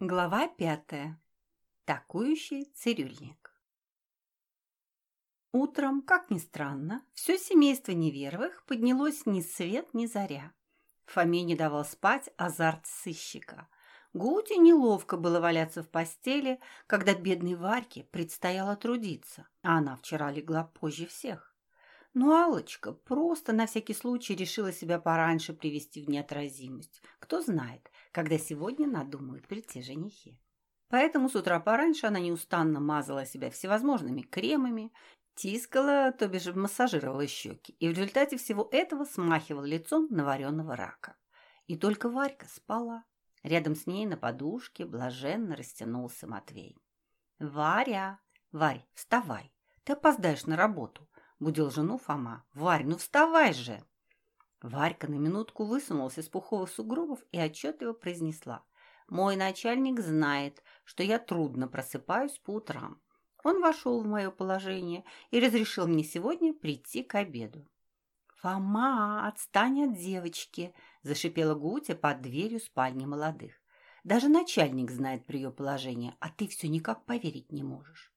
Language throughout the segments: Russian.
Глава пятая. Такующий цирюльник. Утром, как ни странно, все семейство Неверовых поднялось ни свет, ни заря. Фоме не давал спать азарт сыщика. Гуте неловко было валяться в постели, когда бедной Варьке предстояло трудиться, а она вчера легла позже всех. Но Аллочка просто на всякий случай решила себя пораньше привести в неотразимость. Кто знает, когда сегодня надумают прийти женихи. Поэтому с утра пораньше она неустанно мазала себя всевозможными кремами, тискала, то бишь массажировала щеки, и в результате всего этого смахивала лицом на вареного рака. И только Варька спала. Рядом с ней на подушке блаженно растянулся Матвей. «Варя! Варь, вставай! Ты опоздаешь на работу!» – будил жену Фома. «Варь, ну вставай же!» Варька на минутку высунулась из пуховых сугробов и отчетливо произнесла. «Мой начальник знает, что я трудно просыпаюсь по утрам. Он вошел в мое положение и разрешил мне сегодня прийти к обеду». «Фома, отстань от девочки!» – зашипела Гутя под дверью спальни молодых. «Даже начальник знает про ее положение, а ты все никак поверить не можешь».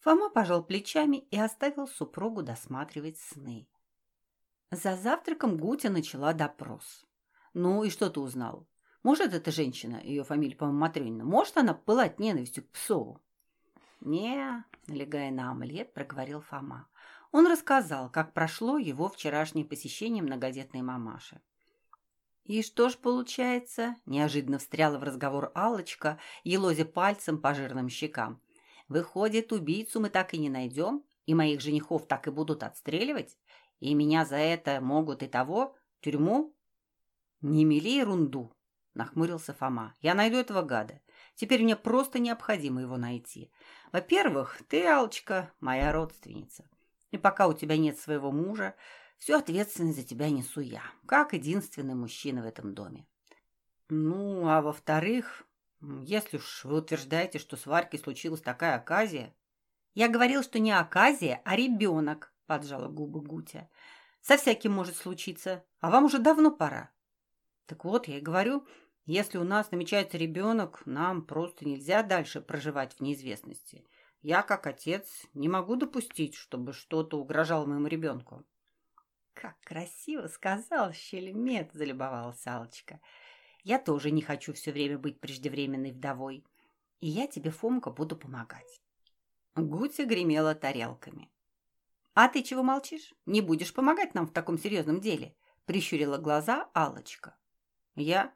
Фома пожал плечами и оставил супругу досматривать сны. За завтраком Гутя начала допрос. «Ну и что ты узнал? Может, эта женщина, ее фамилия, по-моему, Матрёнина, может она пылать ненавистью к Псову?» «Не», — налегая на омлет, проговорил Фома. Он рассказал, как прошло его вчерашнее посещение многодетной мамаши. «И что ж получается?» – неожиданно встряла в разговор алочка елозя пальцем по жирным щекам. «Выходит, убийцу мы так и не найдем, и моих женихов так и будут отстреливать? И меня за это могут и того, тюрьму? Не мели ерунду, нахмурился Фома. Я найду этого гада. Теперь мне просто необходимо его найти. Во-первых, ты, Алочка, моя родственница. И пока у тебя нет своего мужа, всю ответственность за тебя несу я, как единственный мужчина в этом доме. Ну, а во-вторых, если уж вы утверждаете, что с Варькой случилась такая оказия... Я говорил, что не оказия, а ребенок, поджала губы Гутя. Со всяким может случиться, а вам уже давно пора. Так вот, я и говорю, если у нас намечается ребенок, нам просто нельзя дальше проживать в неизвестности. Я, как отец, не могу допустить, чтобы что-то угрожало моему ребенку. Как красиво сказал Щелемет, залюбовалась Алочка. Я тоже не хочу все время быть преждевременной вдовой. И я тебе, Фомка, буду помогать. Гутя гремела тарелками. «А ты чего молчишь? Не будешь помогать нам в таком серьезном деле?» Прищурила глаза алочка «Я?»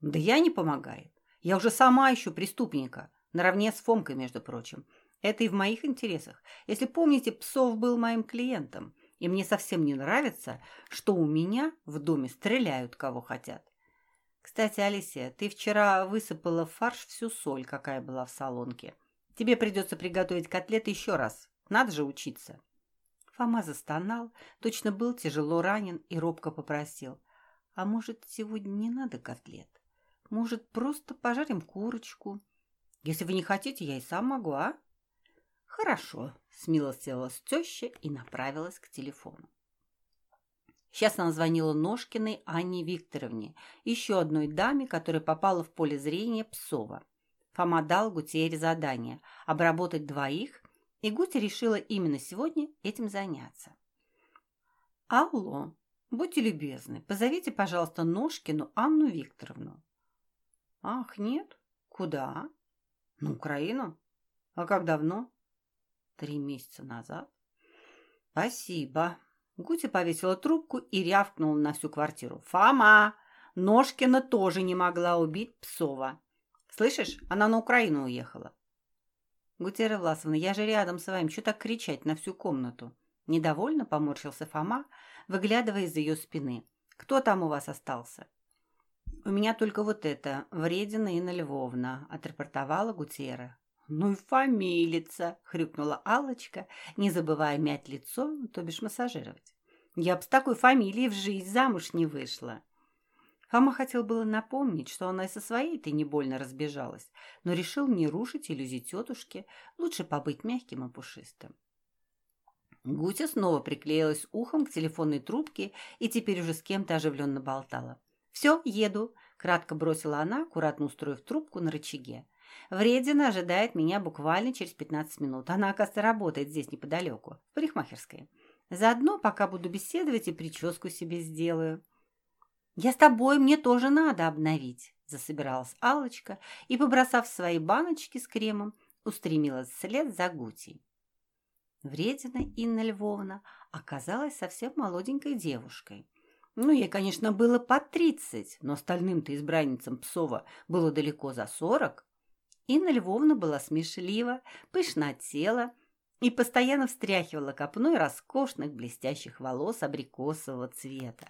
«Да я не помогаю. Я уже сама ищу преступника, наравне с Фомкой, между прочим. Это и в моих интересах. Если помните, Псов был моим клиентом, и мне совсем не нравится, что у меня в доме стреляют, кого хотят. Кстати, Алисия, ты вчера высыпала в фарш всю соль, какая была в солонке. Тебе придется приготовить котлеты еще раз. Надо же учиться. Фома застонал, точно был тяжело ранен и робко попросил. А может, сегодня не надо котлет? Может, просто пожарим курочку? Если вы не хотите, я и сам могу, а? Хорошо, смилостивилась теща и направилась к телефону. Сейчас она звонила Ножкиной Анне Викторовне, еще одной даме, которая попала в поле зрения Псова. Фома дал Гутере задание – обработать двоих и Гутя решила именно сегодня этим заняться. «Алло, будьте любезны, позовите, пожалуйста, Ножкину Анну Викторовну». «Ах, нет? Куда?» «На Украину. А как давно?» «Три месяца назад». «Спасибо». Гутя повесила трубку и рявкнула на всю квартиру. «Фома! Ножкина тоже не могла убить Псова. Слышишь, она на Украину уехала. «Гутера Власовна, я же рядом с вами, что так кричать на всю комнату?» Недовольно поморщился Фома, выглядывая из ее спины. «Кто там у вас остался?» «У меня только вот это, Вредина Инна Львовна», — отрапортовала Гутера. «Ну и фамилица!» — хрюкнула Аллочка, не забывая мять лицо, то бишь массажировать. «Я б с такой фамилией в жизнь замуж не вышла!» Фома хотел было напомнить, что она и со своей-то не больно разбежалась, но решил не рушить иллюзии тетушки, лучше побыть мягким и пушистым. Гутя снова приклеилась ухом к телефонной трубке и теперь уже с кем-то оживленно болтала. «Все, еду. Кратко бросила она, аккуратно устроив трубку на рычаге. Вредина ожидает меня буквально через 15 минут. Она, оказывается, работает здесь неподалеку, в парикмахерской. Заодно, пока буду беседовать, и прическу себе сделаю. «Я с тобой, мне тоже надо обновить», – засобиралась алочка и, побросав свои баночки с кремом, устремилась вслед за Гутей. Вредина Инна Львовна оказалась совсем молоденькой девушкой. Ну, ей, конечно, было по тридцать, но остальным-то избранницам Псова было далеко за сорок. Инна Львовна была смешлива, пышна тела и постоянно встряхивала копной роскошных блестящих волос абрикосового цвета.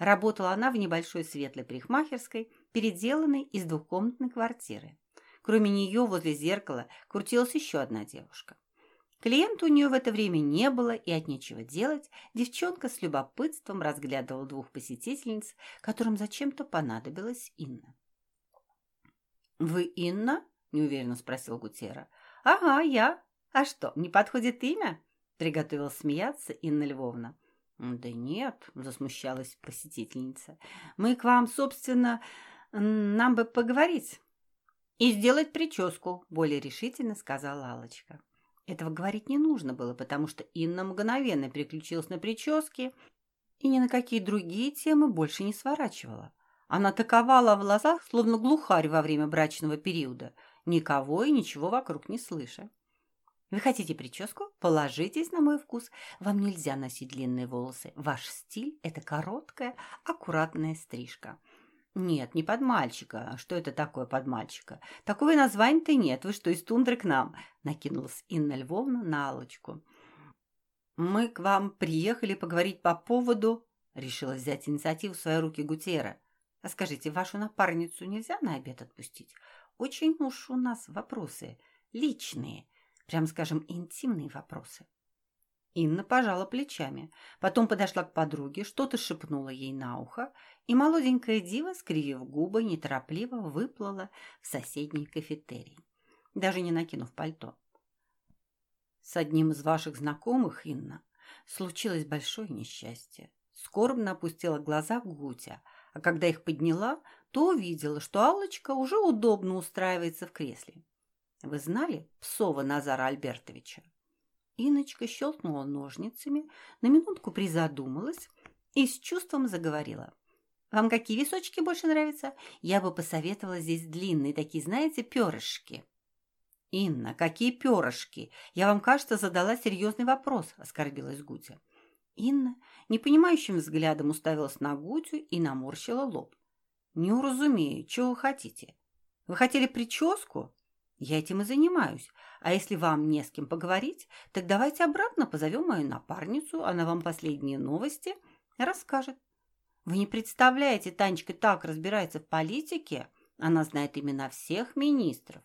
Работала она в небольшой светлой парикмахерской, переделанной из двухкомнатной квартиры. Кроме нее возле зеркала крутилась еще одна девушка. Клиента у нее в это время не было, и от нечего делать девчонка с любопытством разглядывала двух посетительниц, которым зачем-то понадобилась Инна. «Вы Инна?» – неуверенно спросил Гутера. «Ага, я. А что, не подходит имя?» – приготовилась смеяться Инна Львовна. «Да нет», – засмущалась посетительница. «Мы к вам, собственно, нам бы поговорить». «И сделать прическу», – более решительно сказала Алочка. Этого говорить не нужно было, потому что Инна мгновенно переключилась на прически и ни на какие другие темы больше не сворачивала. Она таковала в глазах, словно глухарь во время брачного периода – никого и ничего вокруг не слыша. Вы хотите прическу? Положитесь на мой вкус. Вам нельзя носить длинные волосы. Ваш стиль – это короткая, аккуратная стрижка. Нет, не под мальчика. Что это такое под мальчика? Такого названия-то нет. Вы что, из тундры к нам? Накинулась Инна Львовна на Аллочку. Мы к вам приехали поговорить по поводу... Решила взять инициативу в свои руки Гутера. А скажите, вашу напарницу нельзя на обед отпустить? Очень уж у нас вопросы личные, прям скажем, интимные вопросы. Инна пожала плечами, потом подошла к подруге, что-то шепнула ей на ухо, и молоденькая дива, скривив губы, неторопливо выплыла в соседний кафетерий, даже не накинув пальто. «С одним из ваших знакомых, Инна, случилось большое несчастье». Скорбно опустила глаза Гутя, а когда их подняла, то увидела, что Аллочка уже удобно устраивается в кресле. Вы знали Псова Назара Альбертовича? Иночка щелкнула ножницами, на минутку призадумалась и с чувством заговорила. «Вам какие височки больше нравятся? Я бы посоветовала здесь длинные, такие, знаете, перышки». «Инна, какие перышки? Я вам, кажется, задала серьезный вопрос», – оскорбилась Гутя. Инна непонимающим взглядом уставилась на Гутю и наморщила лоб. «Не уразумею, чего вы хотите? Вы хотели прическу? Я этим и занимаюсь. А если вам не с кем поговорить, так давайте обратно позовем мою напарницу, она вам последние новости расскажет. Вы не представляете, Танечка так разбирается в политике, она знает имена всех министров.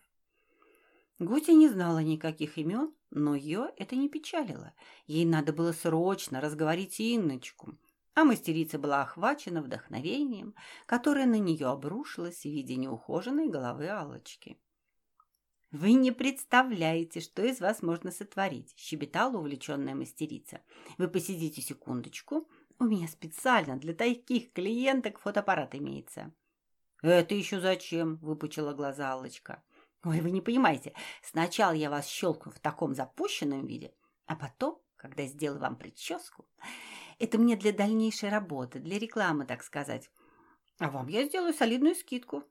Гутя не знала никаких имен, но ее это не печалило. Ей надо было срочно разговорить Инночку, а мастерица была охвачена вдохновением, которое на нее обрушилось в виде неухоженной головы Аллочки. «Вы не представляете, что из вас можно сотворить», – щебетала увлеченная мастерица. «Вы посидите секундочку. У меня специально для таких клиенток фотоаппарат имеется». «Это еще зачем?» – выпучила глаза Аллочка. «Ой, вы не понимаете. Сначала я вас щелкну в таком запущенном виде, а потом, когда сделаю вам прическу, это мне для дальнейшей работы, для рекламы, так сказать. А вам я сделаю солидную скидку.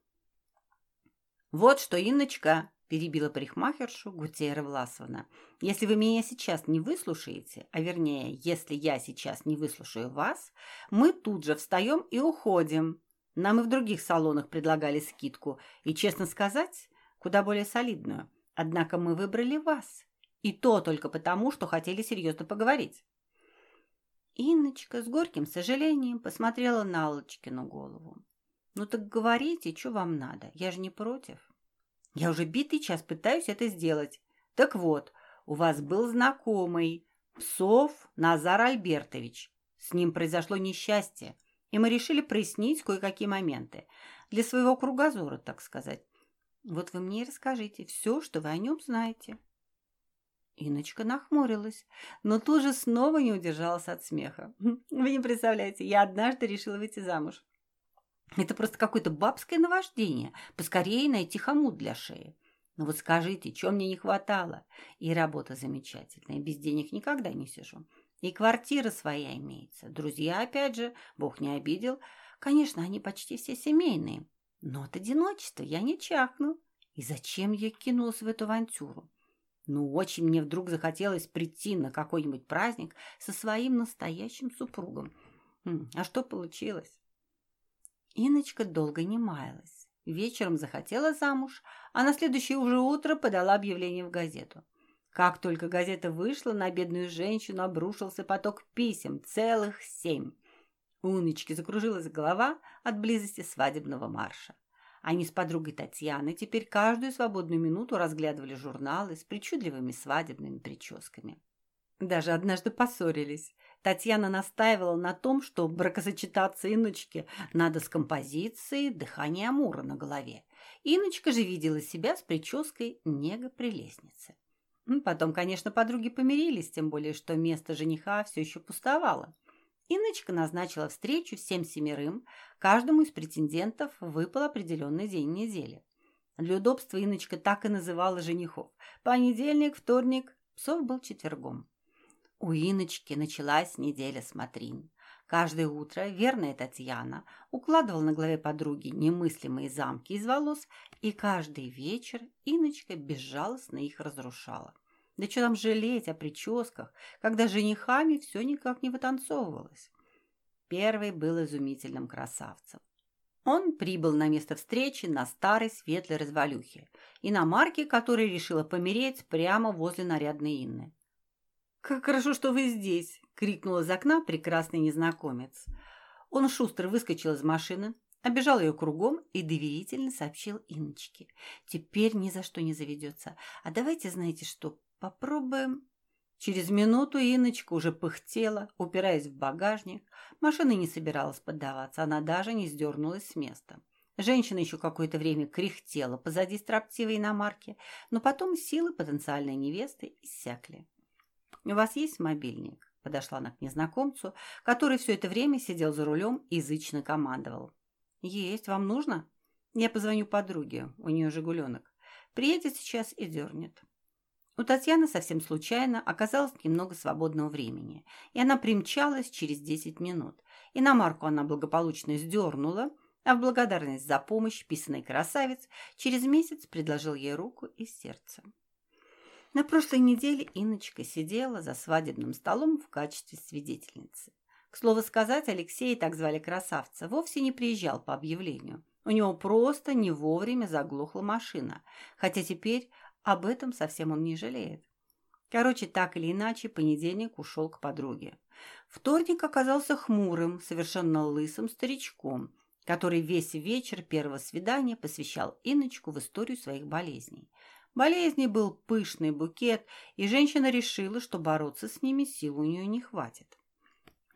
Вот что, Инночка, перебила парикмахершу Гутера Власовна. Если вы меня сейчас не выслушаете, а вернее, если я сейчас не выслушаю вас, мы тут же встаем и уходим. Нам и в других салонах предлагали скидку, и, честно сказать, куда более солидную. Однако мы выбрали вас. И то только потому, что хотели серьезно поговорить. Инночка с горьким сожалением посмотрела на Аллочкину голову. «Ну так говорите, что вам надо, я же не против». «Я уже битый час пытаюсь это сделать. Так вот, у вас был знакомый, Псов Назар Альбертович. С ним произошло несчастье, и мы решили прояснить кое-какие моменты. Для своего кругозора, так сказать. Вот вы мне и расскажите все, что вы о нем знаете». Иночка нахмурилась, но тоже снова не удержалась от смеха. «Вы не представляете, я однажды решила выйти замуж». Это просто какое-то бабское наваждение. Поскорее найти хомут для шеи. Но вот скажите, чего мне не хватало? И работа замечательная, без денег никогда не сижу. И квартира своя имеется. Друзья, опять же, Бог не обидел. Конечно, они почти все семейные. Но от одиночества я не чахну. И зачем я кинулась в эту авантюру? Ну, очень мне вдруг захотелось прийти на какой-нибудь праздник со своим настоящим супругом. А что получилось? Иночка долго не маялась. Вечером захотела замуж, а на следующее уже утро подала объявление в газету. Как только газета вышла, на бедную женщину обрушился поток писем, целых семь. У Иночки закружилась голова от близости свадебного марша. Они с подругой Татьяной теперь каждую свободную минуту разглядывали журналы с причудливыми свадебными прическами. Даже однажды поссорились. Татьяна настаивала на том, что бракосочетаться Иночке надо с композицией «Дыхание Амура» на голове. Иночка же видела себя с прической нега-прелестницы. Потом, конечно, подруги помирились, тем более, что место жениха все еще пустовало. Иночка назначила встречу всем семерым, каждому из претендентов выпал определенный день недели. Для удобства Иночка так и называла женихов. Понедельник, вторник, псов был четвергом. У Иночки началась неделя смотрин. Каждое утро верная Татьяна укладывала на голове подруги немыслимые замки из волос, и каждый вечер Иночка безжалостно их разрушала. Да что там жалеть о прическах, когда женихами все никак не вытанцовывалось. Первый был изумительным красавцем. Он прибыл на место встречи на старой светлой развалюхе, иномарке, которая решила помереть прямо возле нарядной Инны. «Как хорошо, что вы здесь!» — крикнул из окна прекрасный незнакомец. Он шустро выскочил из машины, обежал ее кругом и доверительно сообщил Инночке. «Теперь ни за что не заведется. А давайте, знаете что, Попробуем. Через минуту Инночка уже пыхтела, упираясь в багажник. Машина не собиралась поддаваться, она даже не сдернулась с места. Женщина еще какое-то время кряхтела позади строптивой иномарки, но потом силы потенциальной невесты иссякли. «У вас есть мобильник?» – подошла она к незнакомцу, который все это время сидел за рулем и язычно командовал. «Есть. Вам нужно?» «Я позвоню подруге. У нее «Жигуленок». Приедет сейчас и дернет». У Татьяны совсем случайно оказалось немного свободного времени, и она примчалась через 10 минут. Иномарку она благополучно сдернула, а в благодарность за помощь писанный красавец через месяц предложил ей руку и сердце. На прошлой неделе Инночка сидела за свадебным столом в качестве свидетельницы. К слову сказать, Алексей, так звали красавца, вовсе не приезжал по объявлению. У него просто не вовремя заглохла машина, хотя теперь об этом совсем он не жалеет. Короче, так или иначе, понедельник ушел к подруге. Вторник оказался хмурым, совершенно лысым старичком, который весь вечер первого свидания посвящал Инночку в историю своих болезней. Болезней был пышный букет, и женщина решила, что бороться с ними сил у нее не хватит.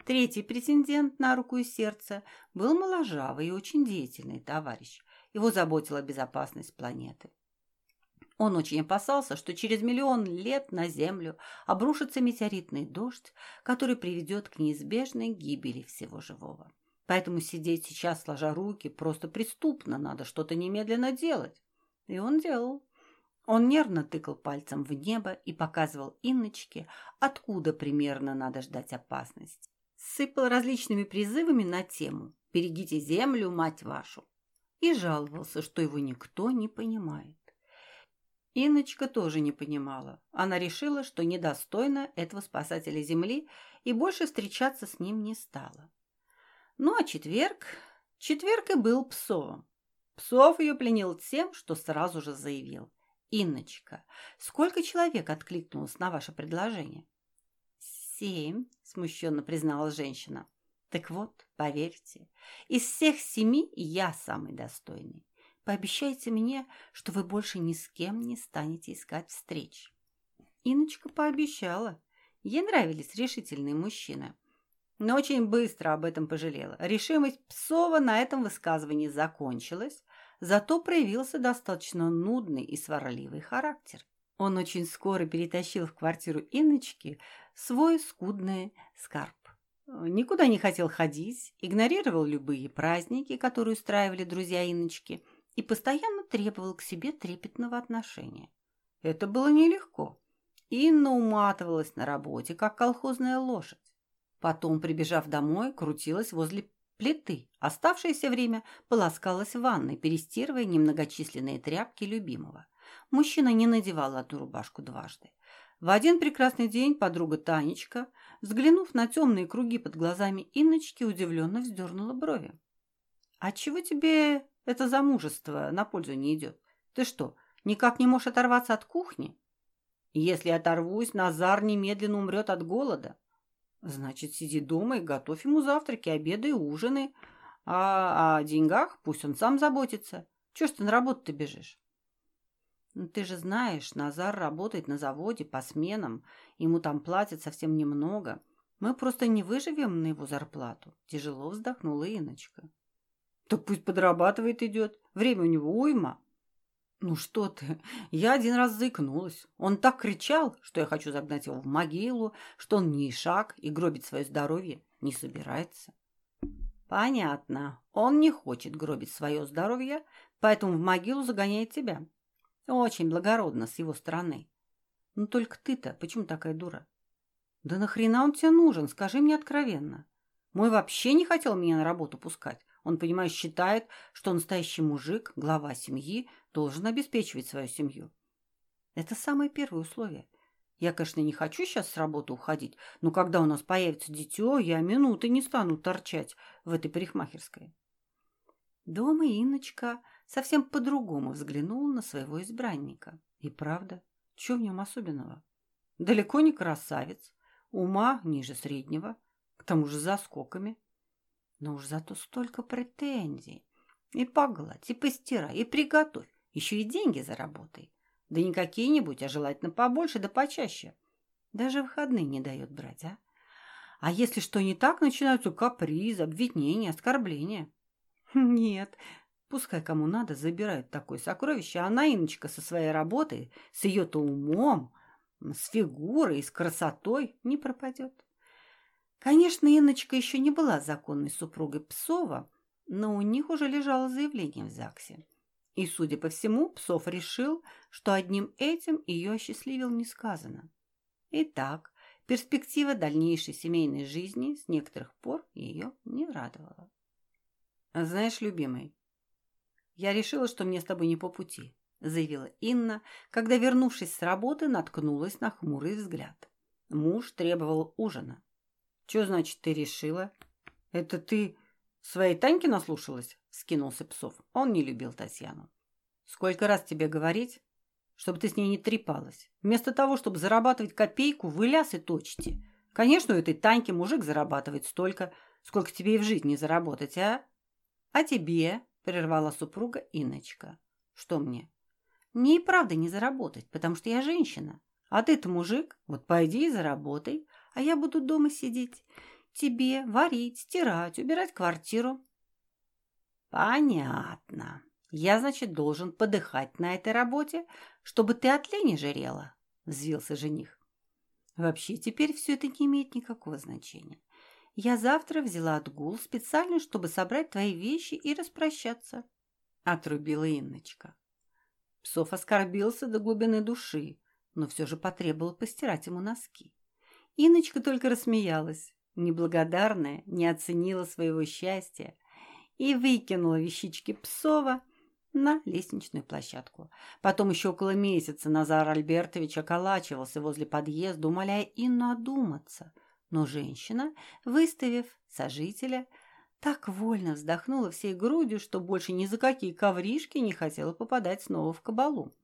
Третий претендент на руку и сердце был моложавый и очень деятельный товарищ. Его заботила безопасность планеты. Он очень опасался, что через миллион лет на Землю обрушится метеоритный дождь, который приведет к неизбежной гибели всего живого. Поэтому сидеть сейчас, сложа руки, просто преступно, надо что-то немедленно делать. И он делал. Он нервно тыкал пальцем в небо и показывал Инночке, откуда примерно надо ждать опасности. Сыпал различными призывами на тему «Берегите землю, мать вашу!» и жаловался, что его никто не понимает. Инночка тоже не понимала. Она решила, что недостойна этого спасателя Земли и больше встречаться с ним не стала. Ну а четверг... Четверг и был Псовым. Псов ее пленил тем, что сразу же заявил. «Инночка, сколько человек откликнулось на ваше предложение?» «Семь», — смущенно признала женщина. «Так вот, поверьте, из всех семи я самый достойный. Пообещайте мне, что вы больше ни с кем не станете искать встреч». Иночка пообещала. Ей нравились решительные мужчины. Но очень быстро об этом пожалела. Решимость Псова на этом высказывании закончилась, зато проявился достаточно нудный и сварливый характер. Он очень скоро перетащил в квартиру Инночки свой скудный скарб. никуда не хотел ходить, игнорировал любые праздники, которые устраивали друзья Инночки, и постоянно требовал к себе трепетного отношения. Это было нелегко. Инна уматывалась на работе, как колхозная лошадь. Потом, прибежав домой, крутилась возле плиты. Оставшееся время полоскалась в ванной, перестирывая немногочисленные тряпки любимого. Мужчина не надевал одну рубашку дважды. В один прекрасный день подруга Танечка, взглянув на темные круги под глазами Инночки, удивленно вздернула брови. «А чего тебе это замужество на пользу не идет? Ты что, никак не можешь оторваться от кухни? Если оторвусь, Назар немедленно умрет от голода. Значит, сиди дома и готовь ему завтраки, обеды и ужины. А о деньгах пусть он сам заботится. Чего ж ты на работу-то бежишь?» Ну, ты же знаешь, Назар работает на заводе по сменам, ему там платят совсем немного. Мы просто не выживем на его зарплату. Тяжело вздохнула Иночка. Так пусть подрабатывает идет. Время у него уйма. Ну что ты, я один раз заикнулась. Он так кричал, что я хочу загнать его в могилу, что он не шаг и гробить свое здоровье не собирается. Понятно. Он не хочет гробить свое здоровье, поэтому в могилу загоняет тебя. Очень благородно с его стороны. Но только ты-то почему такая дура? Да нахрена он тебе нужен, скажи мне откровенно. Мой вообще не хотел меня на работу пускать. Он, понимаешь, считает, что настоящий мужик, глава семьи, должен обеспечивать свою семью. Это самое первое условие. Я, конечно, не хочу сейчас с работы уходить, но когда у нас появится дитё, я минуты не стану торчать в этой парикмахерской. Дома Инночка совсем по-другому взглянул на своего избранника. И правда, что в нем особенного? Далеко не красавец, ума ниже среднего, к тому же за скоками. Но уж зато столько претензий. И погладь, и постирай, и приготовь, еще и деньги заработай. Да не какие-нибудь, а желательно побольше да почаще. Даже выходные не дает брать, а? А если что не так, начинаются капризы, обвинения, оскорбления. Нет, Пускай кому надо забирают такое сокровище, а Наиночка со своей работой, с ее-то умом, с фигурой, с красотой не пропадет. Конечно, Инночка еще не была законной супругой Псова, но у них уже лежало заявление в ЗАГСе. И, судя по всему, Псов решил, что одним этим ее осчастливил несказанно. Итак, перспектива дальнейшей семейной жизни с некоторых пор ее не радовала. «Знаешь, любимый, «Я решила, что мне с тобой не по пути», — заявила Инна, когда, вернувшись с работы, наткнулась на хмурый взгляд. Муж требовал ужина. «Чё значит, ты решила?» «Это ты своей Таньки наслушалась?» — скинулся Псов. Он не любил Татьяну. «Сколько раз тебе говорить, чтобы ты с ней не трепалась? Вместо того, чтобы зарабатывать копейку, вы лясы точите. Конечно, у этой Таньки мужик зарабатывает столько, сколько тебе и в жизни заработать, а? А тебе?» прервала супруга Инночка. Что мне? Мне и правда не заработать, потому что я женщина. А ты-то мужик, вот пойди и заработай, а я буду дома сидеть. Тебе варить, стирать, убирать квартиру. Понятно. Я, значит, должен подыхать на этой работе, чтобы ты от лени жарела, взвился жених. Вообще, теперь все это не имеет никакого значения. Я завтра взяла отгул специально, чтобы собрать твои вещи и распрощаться», — отрубила Инночка. Псов оскорбился до глубины души, но все же потребовал постирать ему носки. Инночка только рассмеялась, неблагодарная, не оценила своего счастья и выкинула вещички Псова на лестничную площадку. Потом еще около месяца Назар Альбертович околачивался возле подъезда, умоляя Инну одуматься — но женщина, выставив сожителя, так вольно вздохнула всей грудью, что больше ни за какие ковришки не хотела попадать снова в кабалу.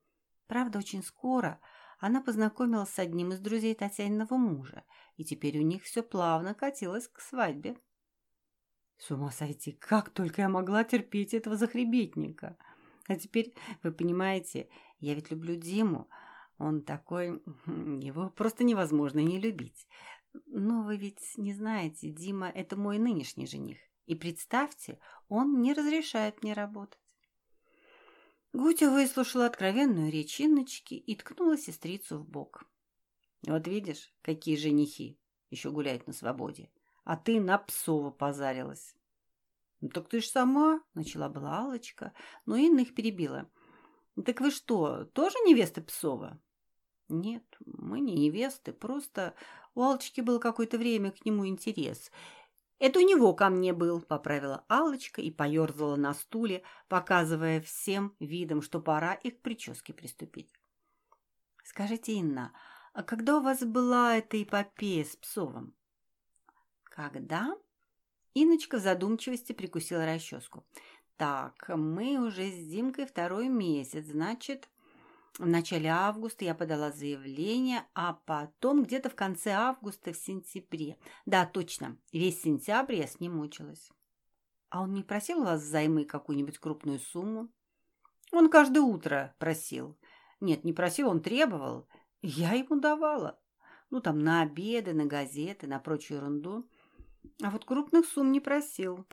Правда, очень скоро она познакомилась с одним из друзей Татьяниного мужа, и теперь у них все плавно катилось к свадьбе. С ума сойти, как только я могла терпеть этого захребетника. А теперь, вы понимаете, я ведь люблю Диму. Он такой... Его просто невозможно не любить. Но вы ведь не знаете, Дима – это мой нынешний жених. И представьте, он не разрешает мне работать. Гутя выслушала откровенную речь Инночки и ткнула сестрицу в бок. Вот видишь, какие женихи еще гуляют на свободе. а ты на Псова позарилась. «Ну так ты ж сама», — начала была Аллочка, но Инна их перебила. «Так вы что, тоже невеста Псова?» «Нет, мы не невесты, просто у Аллочки был какое-то время к нему интерес. Это у него ко мне был», — поправила Аллочка и поерзала на стуле, показывая всем видом, что пора и к прическе приступить. «Скажите, Инна, а когда у вас была эта эпопея с Псовым?» «Когда?» Инночка в задумчивости прикусила расческу. «Так, мы уже с Димкой второй месяц, значит, в начале августа я подала заявление, а потом где-то в конце августа, в сентябре. Да, точно, весь сентябрь я с ним мучилась. А он не просил у вас займы какую-нибудь крупную сумму? Он каждое утро просил. Нет, не просил, он требовал. Я ему давала. Ну, там, на обеды, на газеты, на прочую ерунду. А вот крупных сумм не просил.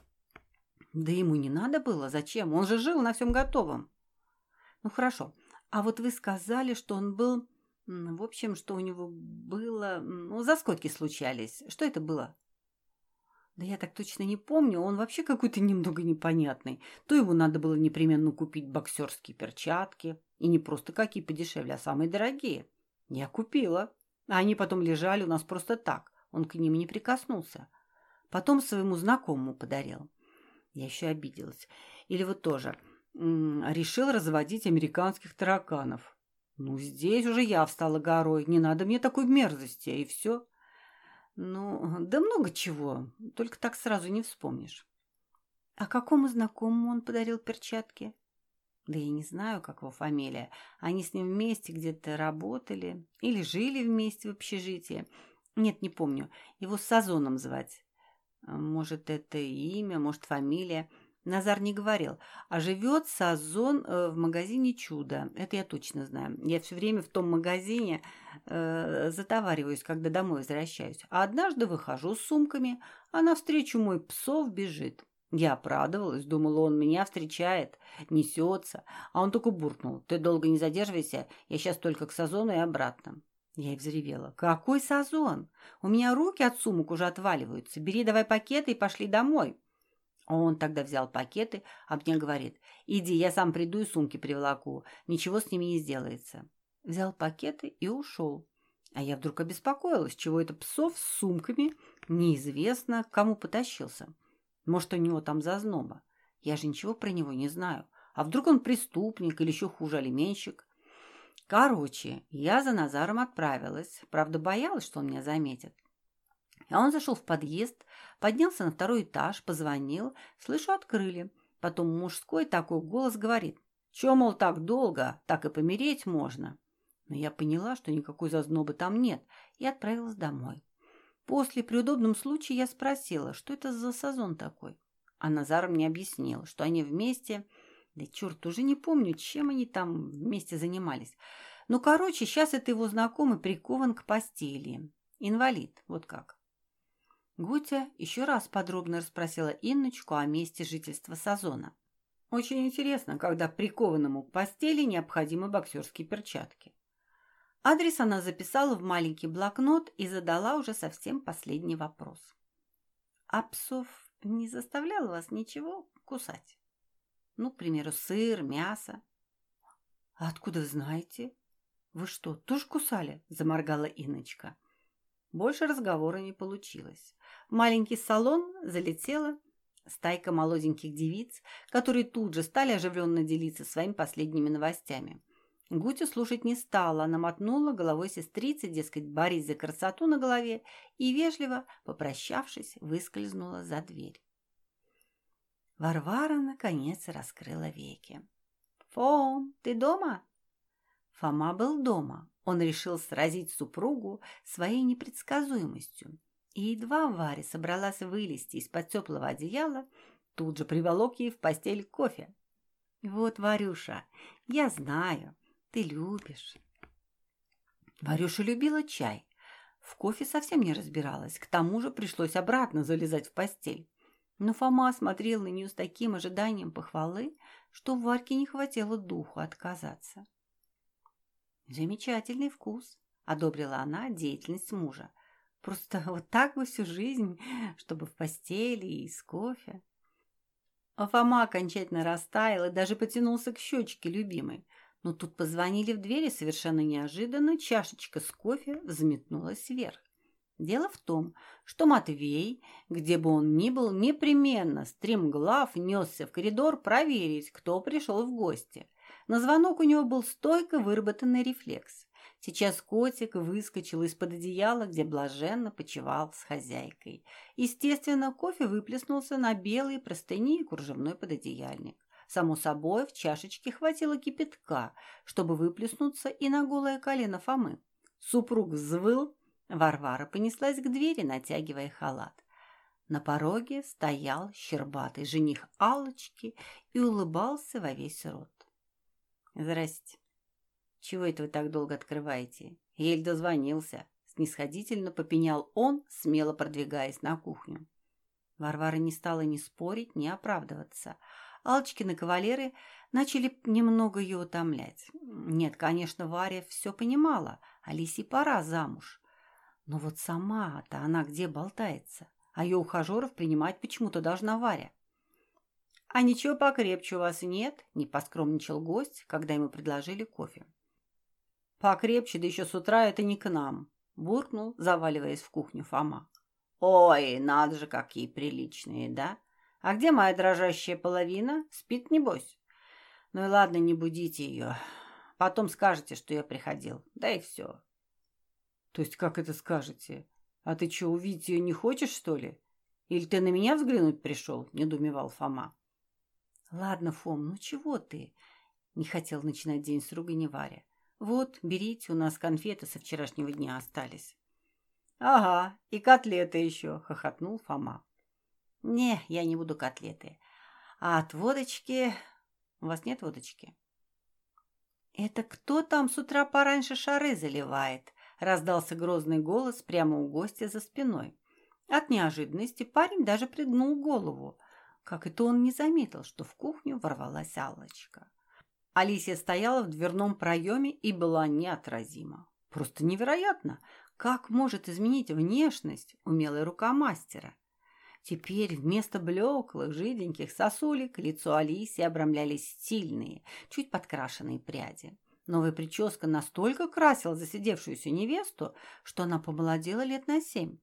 Да ему не надо было. Зачем? Он же жил на всем готовом. Ну, хорошо. А вот вы сказали, что он был... В общем, что у него было... Ну, заскотки случались. Что это было? Да я так точно не помню. Он вообще какой-то немного непонятный. То ему надо было непременно купить боксерские перчатки. И не просто какие подешевле, а самые дорогие. Я купила. А они потом лежали у нас просто так. Он к ним не прикоснулся. Потом своему знакомому подарил. Я еще обиделась. Или вот тоже решил разводить американских тараканов. Ну, здесь уже я встала горой. Не надо мне такой мерзости, и все. Ну, да много чего. Только так сразу не вспомнишь. А какому знакомому он подарил перчатки? Да я не знаю, как его фамилия. Они с ним вместе где-то работали или жили вместе в общежитии. Нет, не помню. Его Сазоном звать. Может, это имя, может, фамилия. Назар не говорил. А живет Сазон э, в магазине «Чудо». Это я точно знаю. Я все время в том магазине э, затовариваюсь, когда домой возвращаюсь. А однажды выхожу с сумками, а навстречу мой псов бежит. Я обрадовалась, думала, он меня встречает, несется. А он только буркнул. «Ты долго не задерживайся, я сейчас только к Сазону и обратно». Я и взревела. «Какой сазон? У меня руки от сумок уже отваливаются. Бери давай пакеты и пошли домой». Он тогда взял пакеты, а мне говорит, «Иди, я сам приду и сумки приволоку. Ничего с ними не сделается». Взял пакеты и ушел. А я вдруг обеспокоилась, чего это псов с сумками неизвестно, кому потащился. Может, у него там зазноба. Я же ничего про него не знаю. А вдруг он преступник или еще хуже алименщик? Короче, я за Назаром отправилась. Правда, боялась, что он меня заметит. А он зашел в подъезд, поднялся на второй этаж, позвонил. Слышу, открыли. Потом мужской такой голос говорит. Че, мол, так долго? Так и помереть можно. Но я поняла, что никакой зазнобы там нет, и отправилась домой. После, при удобном случае, я спросила, что это за сазон такой. А Назар мне объяснил, что они вместе да черт, уже не помню, чем они там вместе занимались. Ну, короче, сейчас это его знакомый прикован к постели. Инвалид, вот как. Гутя еще раз подробно расспросила Инночку о месте жительства Сазона. Очень интересно, когда прикованному к постели необходимы боксерские перчатки. Адрес она записала в маленький блокнот и задала уже совсем последний вопрос. «А псов не заставлял вас ничего кусать?» Ну, к примеру, сыр, мясо. А откуда знаете? Вы что, тоже кусали? Заморгала Иночка. Больше разговора не получилось. В маленький салон залетела стайка молоденьких девиц, которые тут же стали оживленно делиться своими последними новостями. Гутю слушать не стала, она мотнула головой сестрицы, дескать, борись за красоту на голове, и, вежливо, попрощавшись, выскользнула за дверь. Варвара, наконец, раскрыла веки. «Фом, ты дома?» Фома был дома. Он решил сразить супругу своей непредсказуемостью. И едва Варя собралась вылезти из-под теплого одеяла, тут же приволок ей в постель кофе. «Вот, Варюша, я знаю, ты любишь». Варюша любила чай. В кофе совсем не разбиралась, к тому же пришлось обратно залезать в постель. Но Фома смотрел на нее с таким ожиданием похвалы, что Варьке не хватило духу отказаться. «Замечательный вкус», — одобрила она деятельность мужа. Просто вот так бы всю жизнь, чтобы в постели и с кофе. А Фома окончательно растаял и даже потянулся к щечке любимой. Но тут позвонили в двери совершенно неожиданно, чашечка с кофе взметнулась вверх. Дело в том, что Матвей, где бы он ни был, непременно стремглав несся в коридор проверить, кто пришел в гости. На звонок у него был стойко выработанный рефлекс. Сейчас котик выскочил из-под одеяла, где блаженно почевал с хозяйкой. Естественно, кофе выплеснулся на белые простыни и кружевной пододеяльник. Само собой, в чашечке хватило кипятка, чтобы выплеснуться и на голое колено Фомы. Супруг взвыл, Варвара понеслась к двери, натягивая халат. На пороге стоял щербатый жених Аллочки и улыбался во весь рот. «Здрасте. Чего это вы так долго открываете? Еле дозвонился». Снисходительно попенял он, смело продвигаясь на кухню. Варвара не стала ни спорить, ни оправдываться. Алчкины кавалеры начали немного ее утомлять. Нет, конечно, Варя все понимала. Алисе пора замуж. Но вот сама-то она где болтается? А ее ухажеров принимать почему-то должна Варя. «А ничего покрепче у вас нет?» – не поскромничал гость, когда ему предложили кофе. «Покрепче, да еще с утра это не к нам», – буркнул, заваливаясь в кухню Фома. «Ой, надо же, какие приличные, да? А где моя дрожащая половина? Спит, небось?» «Ну и ладно, не будите ее. Потом скажете, что я приходил. Да и все. То есть как это скажете? А ты что, увидеть ее не хочешь, что ли? Или ты на меня взглянуть пришел? Недоумевал Фома. Ладно, Фом, ну чего ты? Не хотел начинать день с ругани Варя. Вот, берите, у нас конфеты со вчерашнего дня остались. Ага, и котлеты еще, хохотнул Фома. Не, я не буду котлеты. А от водочки... У вас нет водочки? Это кто там с утра пораньше шары заливает? Раздался грозный голос прямо у гостя за спиной. От неожиданности парень даже пригнул голову. Как это он не заметил, что в кухню ворвалась Аллочка. Алисия стояла в дверном проеме и была неотразима. Просто невероятно, как может изменить внешность умелая рука мастера. Теперь вместо блеклых, жиденьких сосулек лицо Алисии обрамляли стильные, чуть подкрашенные пряди. Новая прическа настолько красила засидевшуюся невесту, что она помолодела лет на семь.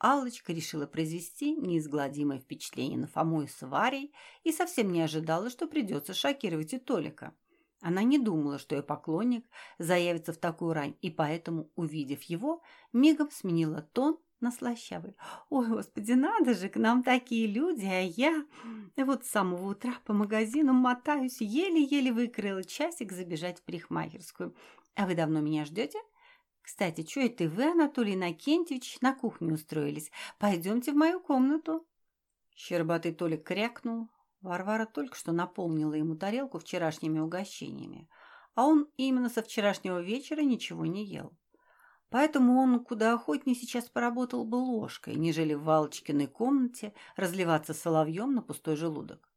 Аллочка решила произвести неизгладимое впечатление на Фому и с Варей и совсем не ожидала, что придется шокировать и Толика. Она не думала, что ее поклонник заявится в такую рань, и поэтому, увидев его, мигом сменила тон на слащавый. «Ой, господи, надо же, к нам такие люди, а я вот с самого утра по магазинам мотаюсь, еле-еле выкрыла часик забежать в парикмахерскую. А вы давно меня ждете?» «Кстати, что это вы, Анатолий Накентьевич, на кухне устроились? Пойдемте в мою комнату». Щербатый Толик крякнул. Варвара только что наполнила ему тарелку вчерашними угощениями, а он именно со вчерашнего вечера ничего не ел. Поэтому он куда охотнее сейчас поработал бы ложкой, нежели в Валочкиной комнате разливаться соловьем на пустой желудок.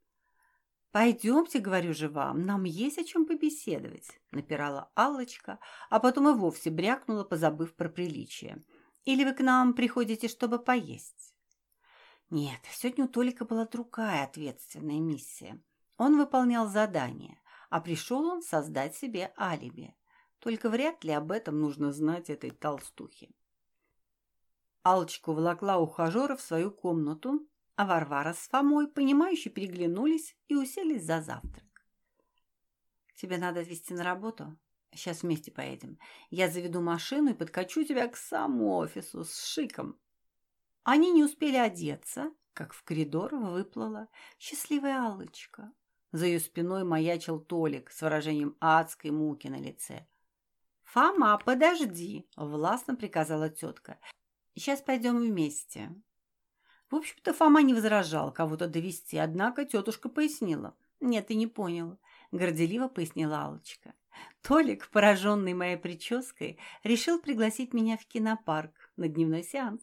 «Пойдемте, — говорю же вам, — нам есть о чем побеседовать», — напирала Аллочка, а потом и вовсе брякнула, позабыв про приличие. «Или вы к нам приходите, чтобы поесть?» Нет, сегодня у Толика была другая ответственная миссия. Он выполнял задание, а пришел он создать себе алиби. Только вряд ли об этом нужно знать этой толстухе. Алочка увлекла ухажера в свою комнату, а Варвара с Фомой, понимающе переглянулись и уселись за завтрак. «Тебе надо везти на работу? Сейчас вместе поедем. Я заведу машину и подкачу тебя к самому офису с шиком». Они не успели одеться, как в коридор выплыла счастливая Аллочка. За ее спиной маячил Толик с выражением адской муки на лице. «Фома, подожди!» – властно приказала тетка. «Сейчас пойдем вместе». В общем-то, Фома не возражал кого-то довести, однако тетушка пояснила. «Нет, ты не понял», – горделиво пояснила Аллочка. Толик, пораженный моей прической, решил пригласить меня в кинопарк на дневной сеанс.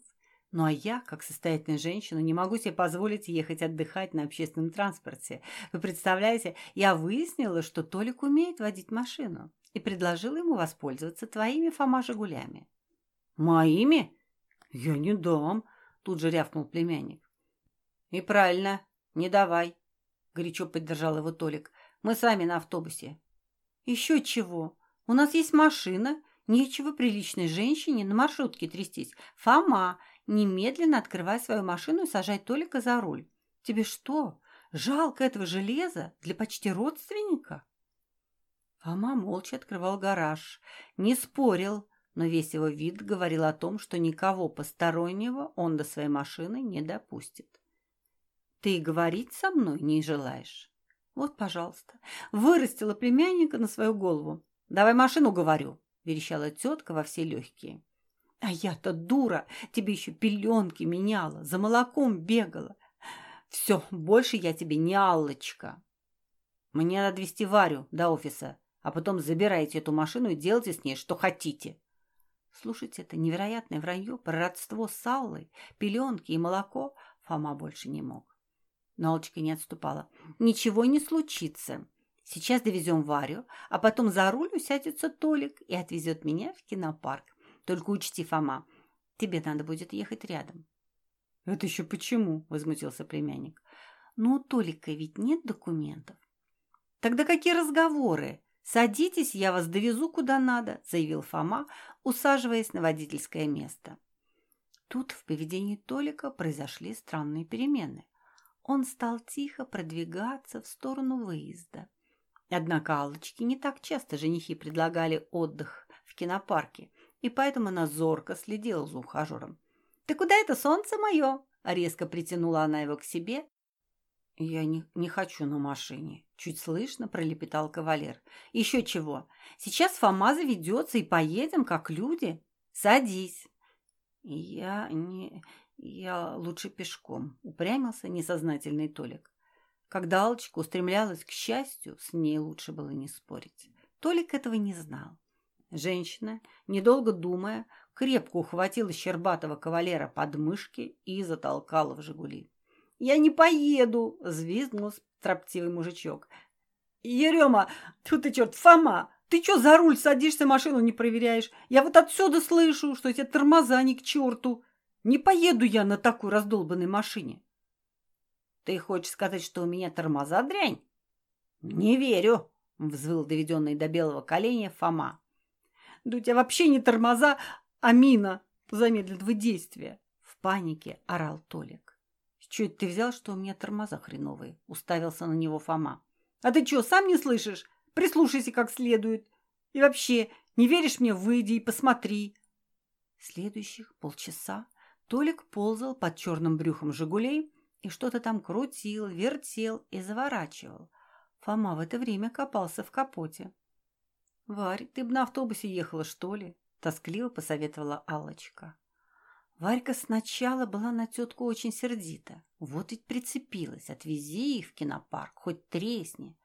Ну а я, как состоятельная женщина, не могу себе позволить ехать отдыхать на общественном транспорте. Вы представляете, я выяснила, что Толик умеет водить машину и предложила ему воспользоваться твоими, Фома, «Жигулями». «Моими?» «Я не дам», — тут же рявкнул племянник. «И правильно, не давай», — горячо поддержал его Толик. «Мы сами на автобусе». «Еще чего? У нас есть машина. Нечего приличной женщине на маршрутке трястись. Фома, немедленно открывай свою машину и сажай Толика за руль. Тебе что, жалко этого железа для почти родственника?» Фома молча открывал гараж, не спорил, но весь его вид говорил о том, что никого постороннего он до своей машины не допустит. «Ты говорить со мной не желаешь?» «Вот, пожалуйста, вырастила племянника на свою голову. Давай машину, говорю», — верещала тетка во все легкие. «А я-то дура, тебе еще пеленки меняла, за молоком бегала. Все, больше я тебе не Аллочка. Мне надо вести Варю до офиса, а потом забирайте эту машину и делайте с ней что хотите. Слушать это невероятное вранье про родство с Аллой, пеленки и молоко Фома больше не мог. Но Аллочка не отступала. «Ничего не случится. Сейчас довезем Варю, а потом за руль усядется Толик и отвезет меня в кинопарк. Только учти, Фома, тебе надо будет ехать рядом». «Это еще почему?» – возмутился племянник. «Ну, у Толика ведь нет документов». «Тогда какие разговоры?» «Садитесь, я вас довезу куда надо», – заявил Фома, усаживаясь на водительское место. Тут в поведении Толика произошли странные перемены. Он стал тихо продвигаться в сторону выезда. Однако Аллочке не так часто женихи предлагали отдых в кинопарке, и поэтому она зорко следила за ухажером. «Ты куда это, солнце мое?» Резко притянула она его к себе «Я не, не хочу на машине», — чуть слышно пролепетал кавалер. «Еще чего? Сейчас Фома заведется и поедем, как люди. Садись». «Я не... я лучше пешком», — упрямился несознательный Толик. Когда Алочка устремлялась к счастью, с ней лучше было не спорить. Толик этого не знал. Женщина, недолго думая, крепко ухватила щербатого кавалера под мышки и затолкала в «Жигули». «Я не поеду!» – взвизгнул строптивый мужичок. «Ерема, тут ты черт, Фома, ты что за руль садишься, машину не проверяешь? Я вот отсюда слышу, что эти тормоза ни к черту. Не поеду я на такой раздолбанной машине». «Ты хочешь сказать, что у меня тормоза дрянь?» «Не верю», – взвыл доведенный до белого коленя Фома. «Да у тебя вообще не тормоза, а мина замедлит действия!» В панике орал Толик. «Чё это ты взял, что у меня тормоза хреновые?» – уставился на него Фома. «А ты чё, сам не слышишь? Прислушайся как следует. И вообще, не веришь мне, выйди и посмотри». Следующих полчаса Толик ползал под черным брюхом «Жигулей» и что-то там крутил, вертел и заворачивал. Фома в это время копался в капоте. «Варь, ты бы на автобусе ехала, что ли?» – тоскливо посоветовала Аллочка. Варька сначала была на тетку очень сердита. Вот ведь прицепилась, отвези их в кинопарк, хоть тресни.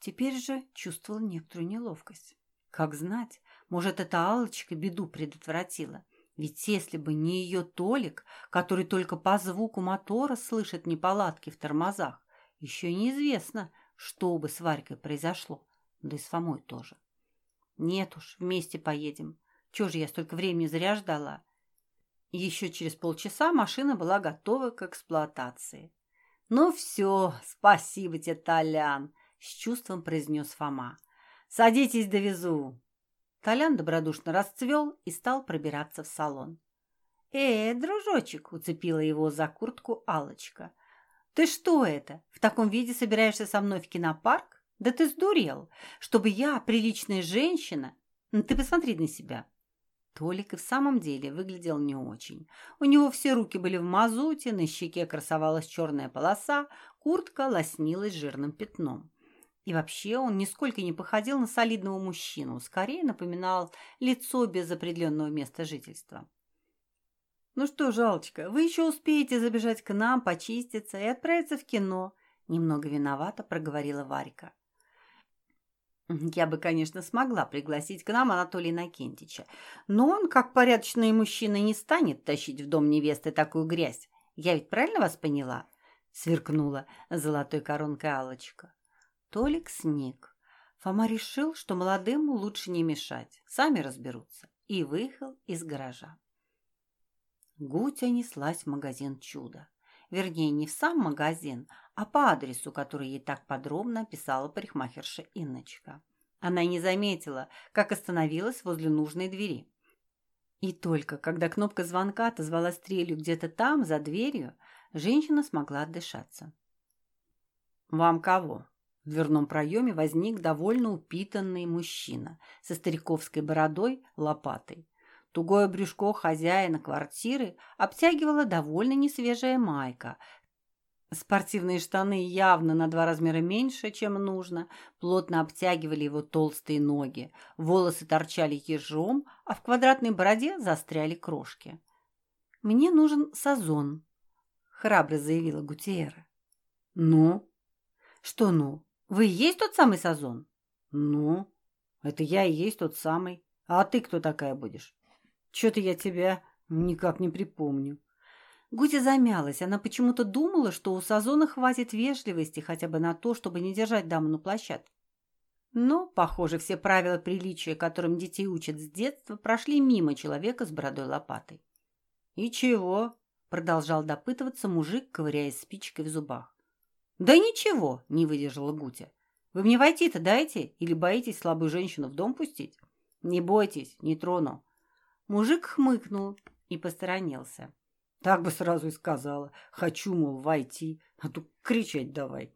Теперь же чувствовала некоторую неловкость. Как знать, может, эта Аллочка беду предотвратила. Ведь если бы не ее Толик, который только по звуку мотора слышит неполадки в тормозах, еще неизвестно, что бы с Варькой произошло, да и с Фомой тоже. Нет уж, вместе поедем. Чего же я столько времени зря ждала? Еще через полчаса машина была готова к эксплуатации. «Ну все, спасибо тебе, Толян!» – с чувством произнес Фома. «Садитесь, довезу!» Толян добродушно расцвел и стал пробираться в салон. «Э, дружочек!» – уцепила его за куртку алочка «Ты что это? В таком виде собираешься со мной в кинопарк? Да ты сдурел! Чтобы я, приличная женщина... Ты посмотри на себя!» Толик и в самом деле выглядел не очень. У него все руки были в мазуте, на щеке красовалась черная полоса, куртка лоснилась жирным пятном. И вообще он нисколько не походил на солидного мужчину, скорее напоминал лицо без определенного места жительства. «Ну что, Жалочка, вы еще успеете забежать к нам, почиститься и отправиться в кино», немного виновато проговорила Варька. Я бы, конечно, смогла пригласить к нам Анатолия Накентича, но он, как порядочный мужчина, не станет тащить в дом невесты такую грязь. Я ведь правильно вас поняла?» — сверкнула золотой коронкой алочка Толик сник. Фома решил, что молодым лучше не мешать, сами разберутся, и выехал из гаража. Гутя неслась в магазин «Чудо». Вернее, не в сам магазин, а по адресу, который ей так подробно описала парикмахерша Инночка. Она не заметила, как остановилась возле нужной двери. И только когда кнопка звонка отозвала стрелью где-то там, за дверью, женщина смогла отдышаться. «Вам кого?» В дверном проеме возник довольно упитанный мужчина со стариковской бородой, лопатой. Тугое брюшко хозяина квартиры обтягивала довольно несвежая майка. Спортивные штаны явно на два размера меньше, чем нужно, плотно обтягивали его толстые ноги, волосы торчали ежом, а в квадратной бороде застряли крошки. «Мне нужен сазон», — храбро заявила Гутиера. «Ну?» «Что «ну»? Вы и есть тот самый сазон?» «Ну, это я и есть тот самый. А ты кто такая будешь?» Что-то я тебя никак не припомню. Гутя замялась. Она почему-то думала, что у Сазона хватит вежливости хотя бы на то, чтобы не держать даму на площадке. Но, похоже, все правила приличия, которым детей учат с детства, прошли мимо человека с бородой лопатой. «И чего?» – продолжал допытываться мужик, ковыряясь спичкой в зубах. «Да ничего!» – не выдержала Гутя. «Вы мне войти-то дайте или боитесь слабую женщину в дом пустить?» «Не бойтесь, не трону. Мужик хмыкнул и посторонился. Так бы сразу и сказала. Хочу, мол, войти, а тут кричать давай.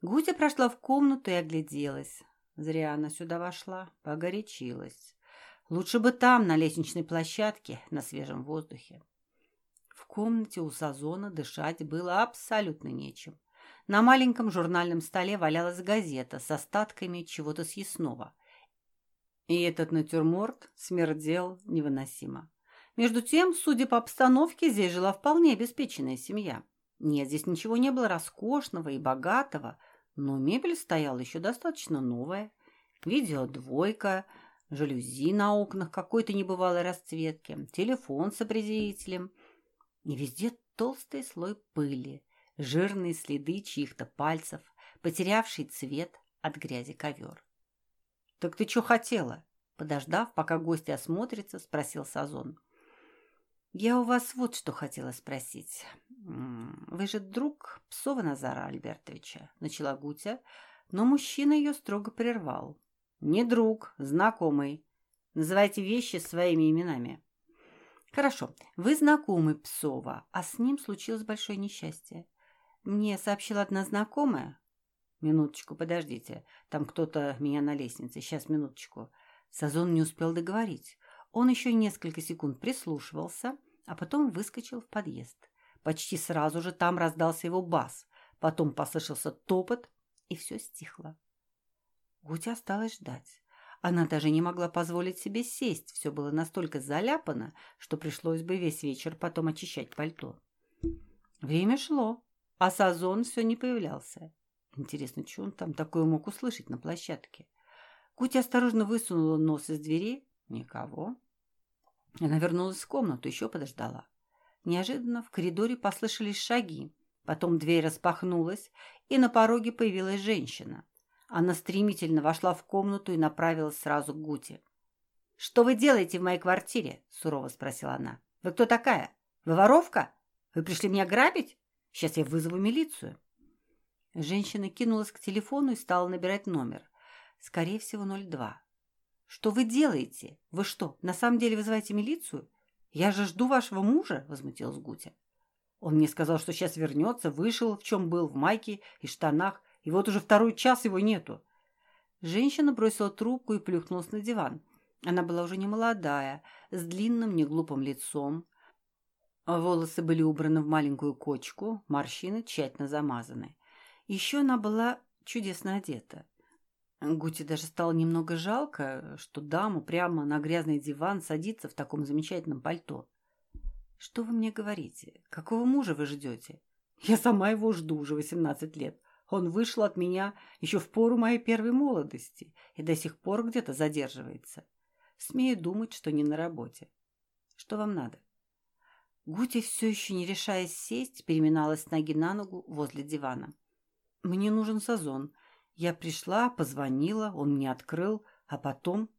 Гутя прошла в комнату и огляделась. Зря она сюда вошла, погорячилась. Лучше бы там, на лестничной площадке, на свежем воздухе. В комнате у Сазона дышать было абсолютно нечем. На маленьком журнальном столе валялась газета с остатками чего-то съестного – и этот натюрморт смердел невыносимо. Между тем, судя по обстановке, здесь жила вполне обеспеченная семья. Нет, здесь ничего не было роскошного и богатого, но мебель стояла еще достаточно новая. Видеодвойка, жалюзи на окнах какой-то небывалой расцветки, телефон с определителем. И везде толстый слой пыли, жирные следы чьих-то пальцев, потерявший цвет от грязи ковер. «Так ты что хотела?» Подождав, пока гости осмотрятся, спросил Сазон. «Я у вас вот что хотела спросить. Вы же друг Псова Назара Альбертовича?» Начала Гутя, но мужчина ее строго прервал. «Не друг, знакомый. Называйте вещи своими именами». «Хорошо, вы знакомый Псова, а с ним случилось большое несчастье. Мне сообщила одна знакомая, «Минуточку, подождите. Там кто-то меня на лестнице. Сейчас, минуточку». Сазон не успел договорить. Он еще несколько секунд прислушивался, а потом выскочил в подъезд. Почти сразу же там раздался его бас. Потом послышался топот, и все стихло. Гутя осталась ждать. Она даже не могла позволить себе сесть. Все было настолько заляпано, что пришлось бы весь вечер потом очищать пальто. Время шло, а Сазон все не появлялся. Интересно, что он там такое мог услышать на площадке? Кутя осторожно высунула нос из двери. Никого. Она вернулась в комнату, еще подождала. Неожиданно в коридоре послышались шаги. Потом дверь распахнулась, и на пороге появилась женщина. Она стремительно вошла в комнату и направилась сразу к Гуте. «Что вы делаете в моей квартире?» – сурово спросила она. «Вы кто такая? Вы воровка? Вы пришли меня грабить? Сейчас я вызову милицию». Женщина кинулась к телефону и стала набирать номер. Скорее всего, 02. «Что вы делаете? Вы что, на самом деле вызываете милицию? Я же жду вашего мужа», — возмутилась Гутя. Он мне сказал, что сейчас вернется, вышел, в чем был, в майке и штанах, и вот уже второй час его нету. Женщина бросила трубку и плюхнулась на диван. Она была уже не молодая, с длинным неглупым лицом. Волосы были убраны в маленькую кочку, морщины тщательно замазаны. Еще она была чудесно одета. Гути даже стало немного жалко, что даму прямо на грязный диван садится в таком замечательном пальто. «Что вы мне говорите? Какого мужа вы ждете?» «Я сама его жду уже восемнадцать лет. Он вышел от меня еще в пору моей первой молодости и до сих пор где-то задерживается. Смею думать, что не на работе. Что вам надо?» Гути, все еще не решаясь сесть, переминалась ноги на ногу возле дивана. Мне нужен Сазон. Я пришла, позвонила, он мне открыл, а потом...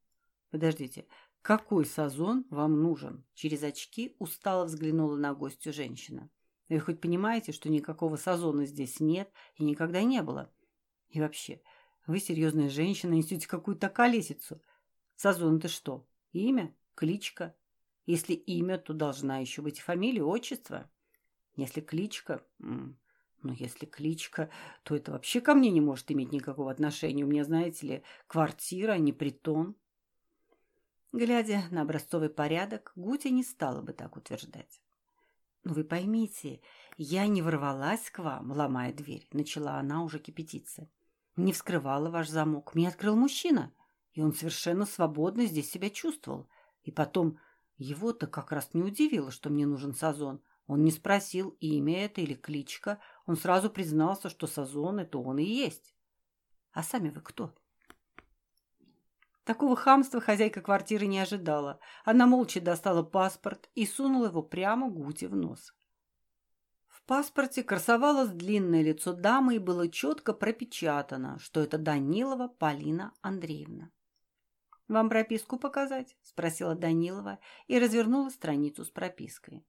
Подождите, какой сазон вам нужен?» Через очки устало взглянула на гостю женщина. «Вы хоть понимаете, что никакого сазона здесь нет и никогда не было? И вообще, вы серьезная женщина, несете какую-то колесицу. Сазон это что? Имя? Кличка? Если имя, то должна еще быть фамилия, отчество. Если кличка... Но если кличка, то это вообще ко мне не может иметь никакого отношения. У меня, знаете ли, квартира, а не притон. Глядя на образцовый порядок, Гутя не стала бы так утверждать. «Но вы поймите, я не ворвалась к вам, ломая дверь», — начала она уже кипятиться. «Не вскрывала ваш замок. Мне открыл мужчина, и он совершенно свободно здесь себя чувствовал. И потом, его-то как раз не удивило, что мне нужен Сазон. Он не спросил, имя это или кличка. Он сразу признался, что Сазон – это он и есть. А сами вы кто? Такого хамства хозяйка квартиры не ожидала. Она молча достала паспорт и сунула его прямо Гуте в нос. В паспорте красовалось длинное лицо дамы и было четко пропечатано, что это Данилова Полина Андреевна. «Вам прописку показать?» – спросила Данилова и развернула страницу с пропиской.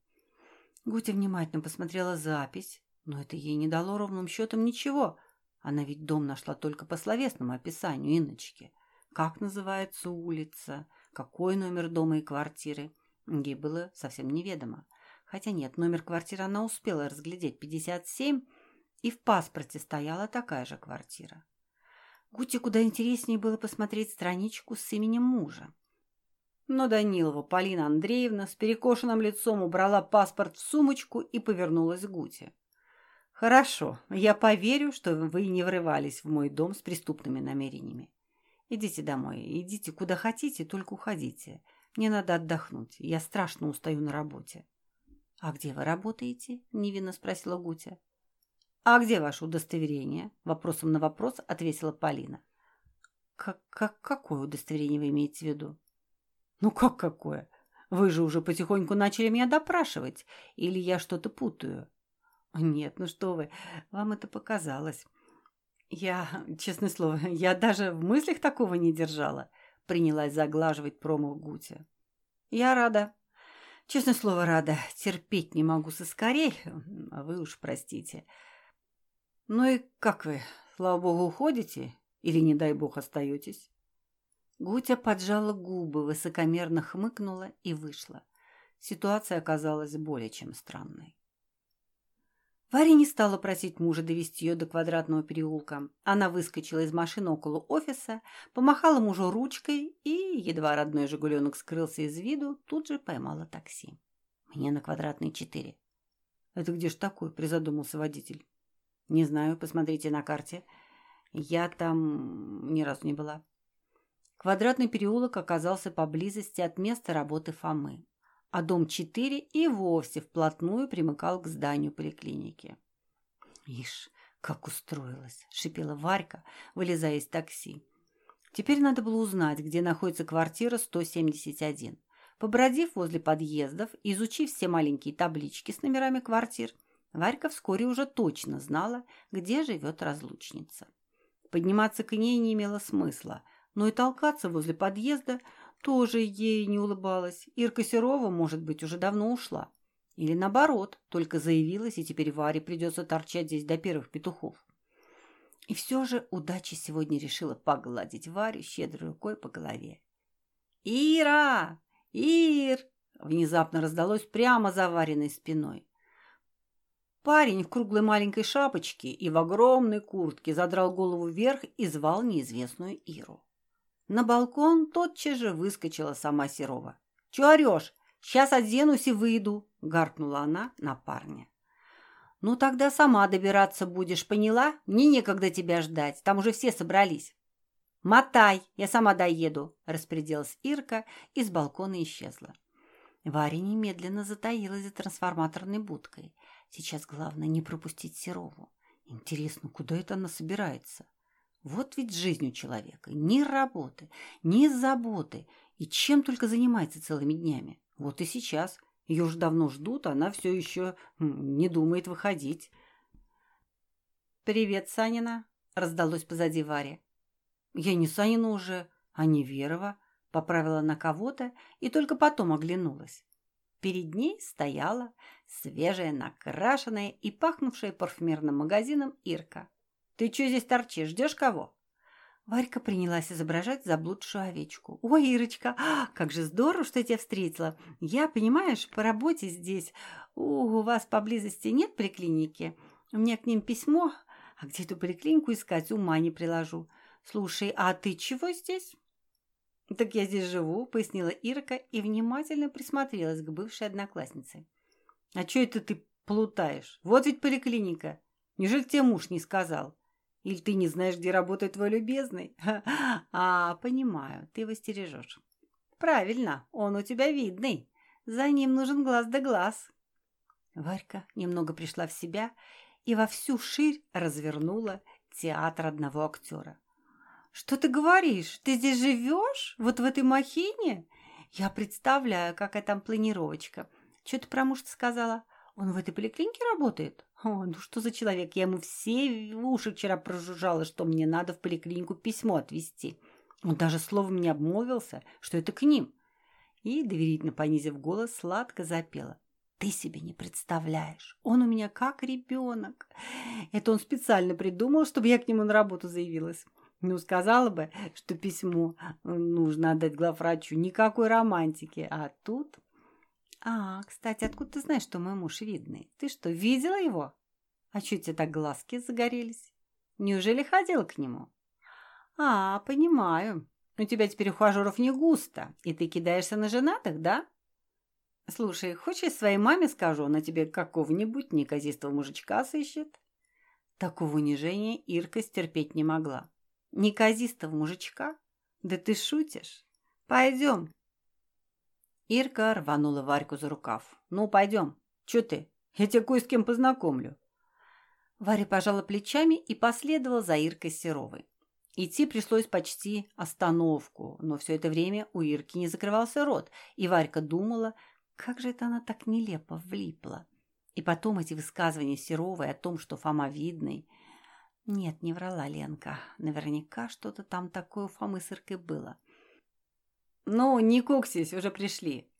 Гутя внимательно посмотрела запись, но это ей не дало ровным счетом ничего. Она ведь дом нашла только по словесному описанию Инночки. Как называется улица, какой номер дома и квартиры. Ей было совсем неведомо. Хотя нет, номер квартиры она успела разглядеть 57, и в паспорте стояла такая же квартира. Гуте куда интереснее было посмотреть страничку с именем мужа. Но Данилова Полина Андреевна с перекошенным лицом убрала паспорт в сумочку и повернулась к Гуте. «Хорошо, я поверю, что вы не врывались в мой дом с преступными намерениями. Идите домой, идите куда хотите, только уходите. Мне надо отдохнуть, я страшно устаю на работе». «А где вы работаете?» – невинно спросила Гутя. «А где ваше удостоверение?» – вопросом на вопрос ответила Полина. «Как, как, какое удостоверение вы имеете в виду?» «Ну как какое? Вы же уже потихоньку начали меня допрашивать. Или я что-то путаю?» «Нет, ну что вы, вам это показалось. Я, честное слово, я даже в мыслях такого не держала», принялась заглаживать промах Гутя. «Я рада. Честное слово, рада. Терпеть не могу соскорей, а вы уж простите. Ну и как вы, слава богу, уходите? Или, не дай бог, остаетесь?» Гутя поджала губы, высокомерно хмыкнула и вышла. Ситуация оказалась более чем странной. Варя не стала просить мужа довести ее до квадратного переулка. Она выскочила из машины около офиса, помахала мужу ручкой и, едва родной «Жигуленок» скрылся из виду, тут же поймала такси. «Мне на квадратный четыре». «Это где ж такой?» – призадумался водитель. «Не знаю, посмотрите на карте. Я там ни разу не была». Квадратный переулок оказался поблизости от места работы Фомы, а дом 4 и вовсе вплотную примыкал к зданию поликлиники. «Ишь, как устроилась!» – шипела Варька, вылезая из такси. Теперь надо было узнать, где находится квартира 171. Побродив возле подъездов, изучив все маленькие таблички с номерами квартир, Варька вскоре уже точно знала, где живет разлучница. Подниматься к ней не имело смысла – но и толкаться возле подъезда тоже ей не улыбалась. Ирка Серова, может быть, уже давно ушла. Или наоборот, только заявилась, и теперь Варе придется торчать здесь до первых петухов. И все же удача сегодня решила погладить Варю щедрой рукой по голове. «Ира! Ир!» Внезапно раздалось прямо за Вариной спиной. Парень в круглой маленькой шапочке и в огромной куртке задрал голову вверх и звал неизвестную Иру. На балкон тотчас же выскочила сама Серова. «Чего орешь? Сейчас оденусь и выйду», — гаркнула она на парня. «Ну тогда сама добираться будешь, поняла? Мне некогда тебя ждать, там уже все собрались». «Мотай, я сама доеду», — распорядилась Ирка и с балкона исчезла. Варя немедленно затаилась за трансформаторной будкой. Сейчас главное не пропустить Серову. Интересно, куда это она собирается? Вот ведь жизнь у человека. Ни работы, ни заботы. И чем только занимается целыми днями. Вот и сейчас. Ее уже давно ждут, а она все еще не думает выходить. «Привет, Санина!» – раздалось позади Варе. «Я не Санина уже, а не Верова», – Поправила на кого-то и только потом оглянулась. Перед ней стояла свежая, накрашенная и пахнувшая парфюмерным магазином Ирка. «Ты что здесь торчишь? Ждешь кого?» Варька принялась изображать заблудшую овечку. «Ой, Ирочка, как же здорово, что я тебя встретила! Я, понимаешь, по работе здесь. У, вас поблизости нет поликлиники? У меня к ним письмо, а где эту поликлинику искать, ума не приложу. Слушай, а ты чего здесь?» «Так я здесь живу», — пояснила Ирка и внимательно присмотрелась к бывшей однокласснице. «А что это ты плутаешь? Вот ведь поликлиника. Неужели тебе муж не сказал? Или ты не знаешь, где работает твой любезный? А, понимаю, ты его стережешь. Правильно, он у тебя видный. За ним нужен глаз да глаз». Варька немного пришла в себя и во всю ширь развернула театр одного актера. «Что ты говоришь? Ты здесь живешь? Вот в этой махине?» «Я представляю, какая там планировочка. Что ты про мужа сказала? Он в этой поликлинике работает?» «О, ну что за человек? Я ему все уши вчера прожужжала, что мне надо в поликлинику письмо отвезти. Он даже словом не обмолвился, что это к ним». И, доверительно понизив голос, сладко запела. Ты себе не представляешь. Он у меня как ребенок. Это он специально придумал, чтобы я к нему на работу заявилась. Ну, сказала бы, что письмо э, нужно отдать главврачу. Никакой романтики. А тут... А, кстати, откуда ты знаешь, что мой муж видный? Ты что, видела его? А что тебе так глазки загорелись? Неужели ходила к нему? А, понимаю. У тебя теперь ухажеров не густо, и ты кидаешься на женатых, да? Слушай, хочешь своей маме скажу, она тебе какого-нибудь неказистого мужичка сыщет? Такого унижения Ирка стерпеть не могла. Неказистого мужичка? Да ты шутишь? Пойдем. Ирка рванула Варьку за рукав. Ну, пойдем. Че ты? Я тебя кое с кем познакомлю. Варя пожала плечами и последовала за Иркой Серовой. Идти пришлось почти остановку, но все это время у Ирки не закрывался рот, и Варька думала, как же это она так нелепо влипла. И потом эти высказывания Серовой о том, что Фома видный, нет, не врала Ленка. Наверняка что-то там такое у Фомы с Иркой было. «Ну, не куксись, уже пришли».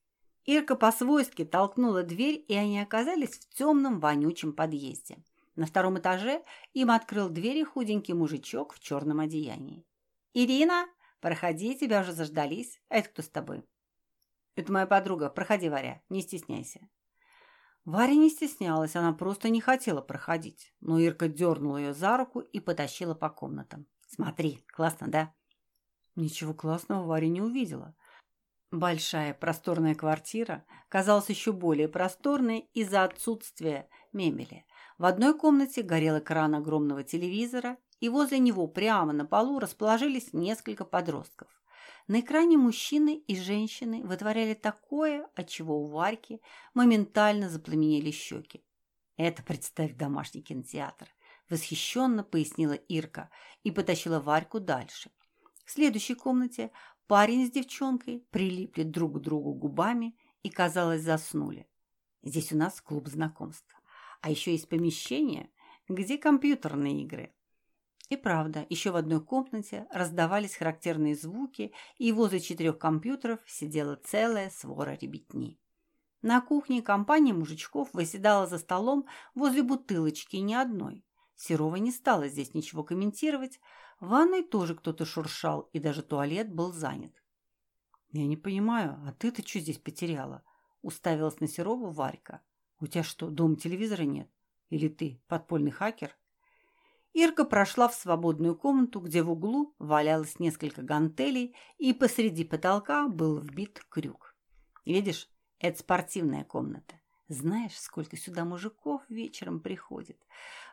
Ирка по-свойски толкнула дверь, и они оказались в темном вонючем подъезде. На втором этаже им открыл двери худенький мужичок в черном одеянии. «Ирина, проходи, тебя уже заждались. А это кто с тобой?» «Это моя подруга. Проходи, Варя, не стесняйся». Варя не стеснялась, она просто не хотела проходить. Но Ирка дернула ее за руку и потащила по комнатам. «Смотри, классно, да?» Ничего классного Варя не увидела. Большая просторная квартира казалась еще более просторной из-за отсутствия мебели. В одной комнате горел экран огромного телевизора, и возле него прямо на полу расположились несколько подростков. На экране мужчины и женщины вытворяли такое, от чего у Варьки моментально запламенели щеки. «Это, представь, домашний кинотеатр», – восхищенно пояснила Ирка и потащила Варьку дальше. В следующей комнате парень с девчонкой прилипли друг к другу губами и, казалось, заснули. Здесь у нас клуб знакомств. А еще есть помещение, где компьютерные игры. И правда, еще в одной комнате раздавались характерные звуки, и возле четырех компьютеров сидела целая свора ребятни. На кухне компания мужичков выседала за столом возле бутылочки ни одной. Серова не стала здесь ничего комментировать. В ванной тоже кто-то шуршал, и даже туалет был занят. «Я не понимаю, а ты-то что здесь потеряла?» Уставилась на Серову Варька. «У тебя что, дома телевизора нет? Или ты подпольный хакер?» Ирка прошла в свободную комнату, где в углу валялось несколько гантелей, и посреди потолка был вбит крюк. «Видишь, это спортивная комната. Знаешь, сколько сюда мужиков вечером приходит?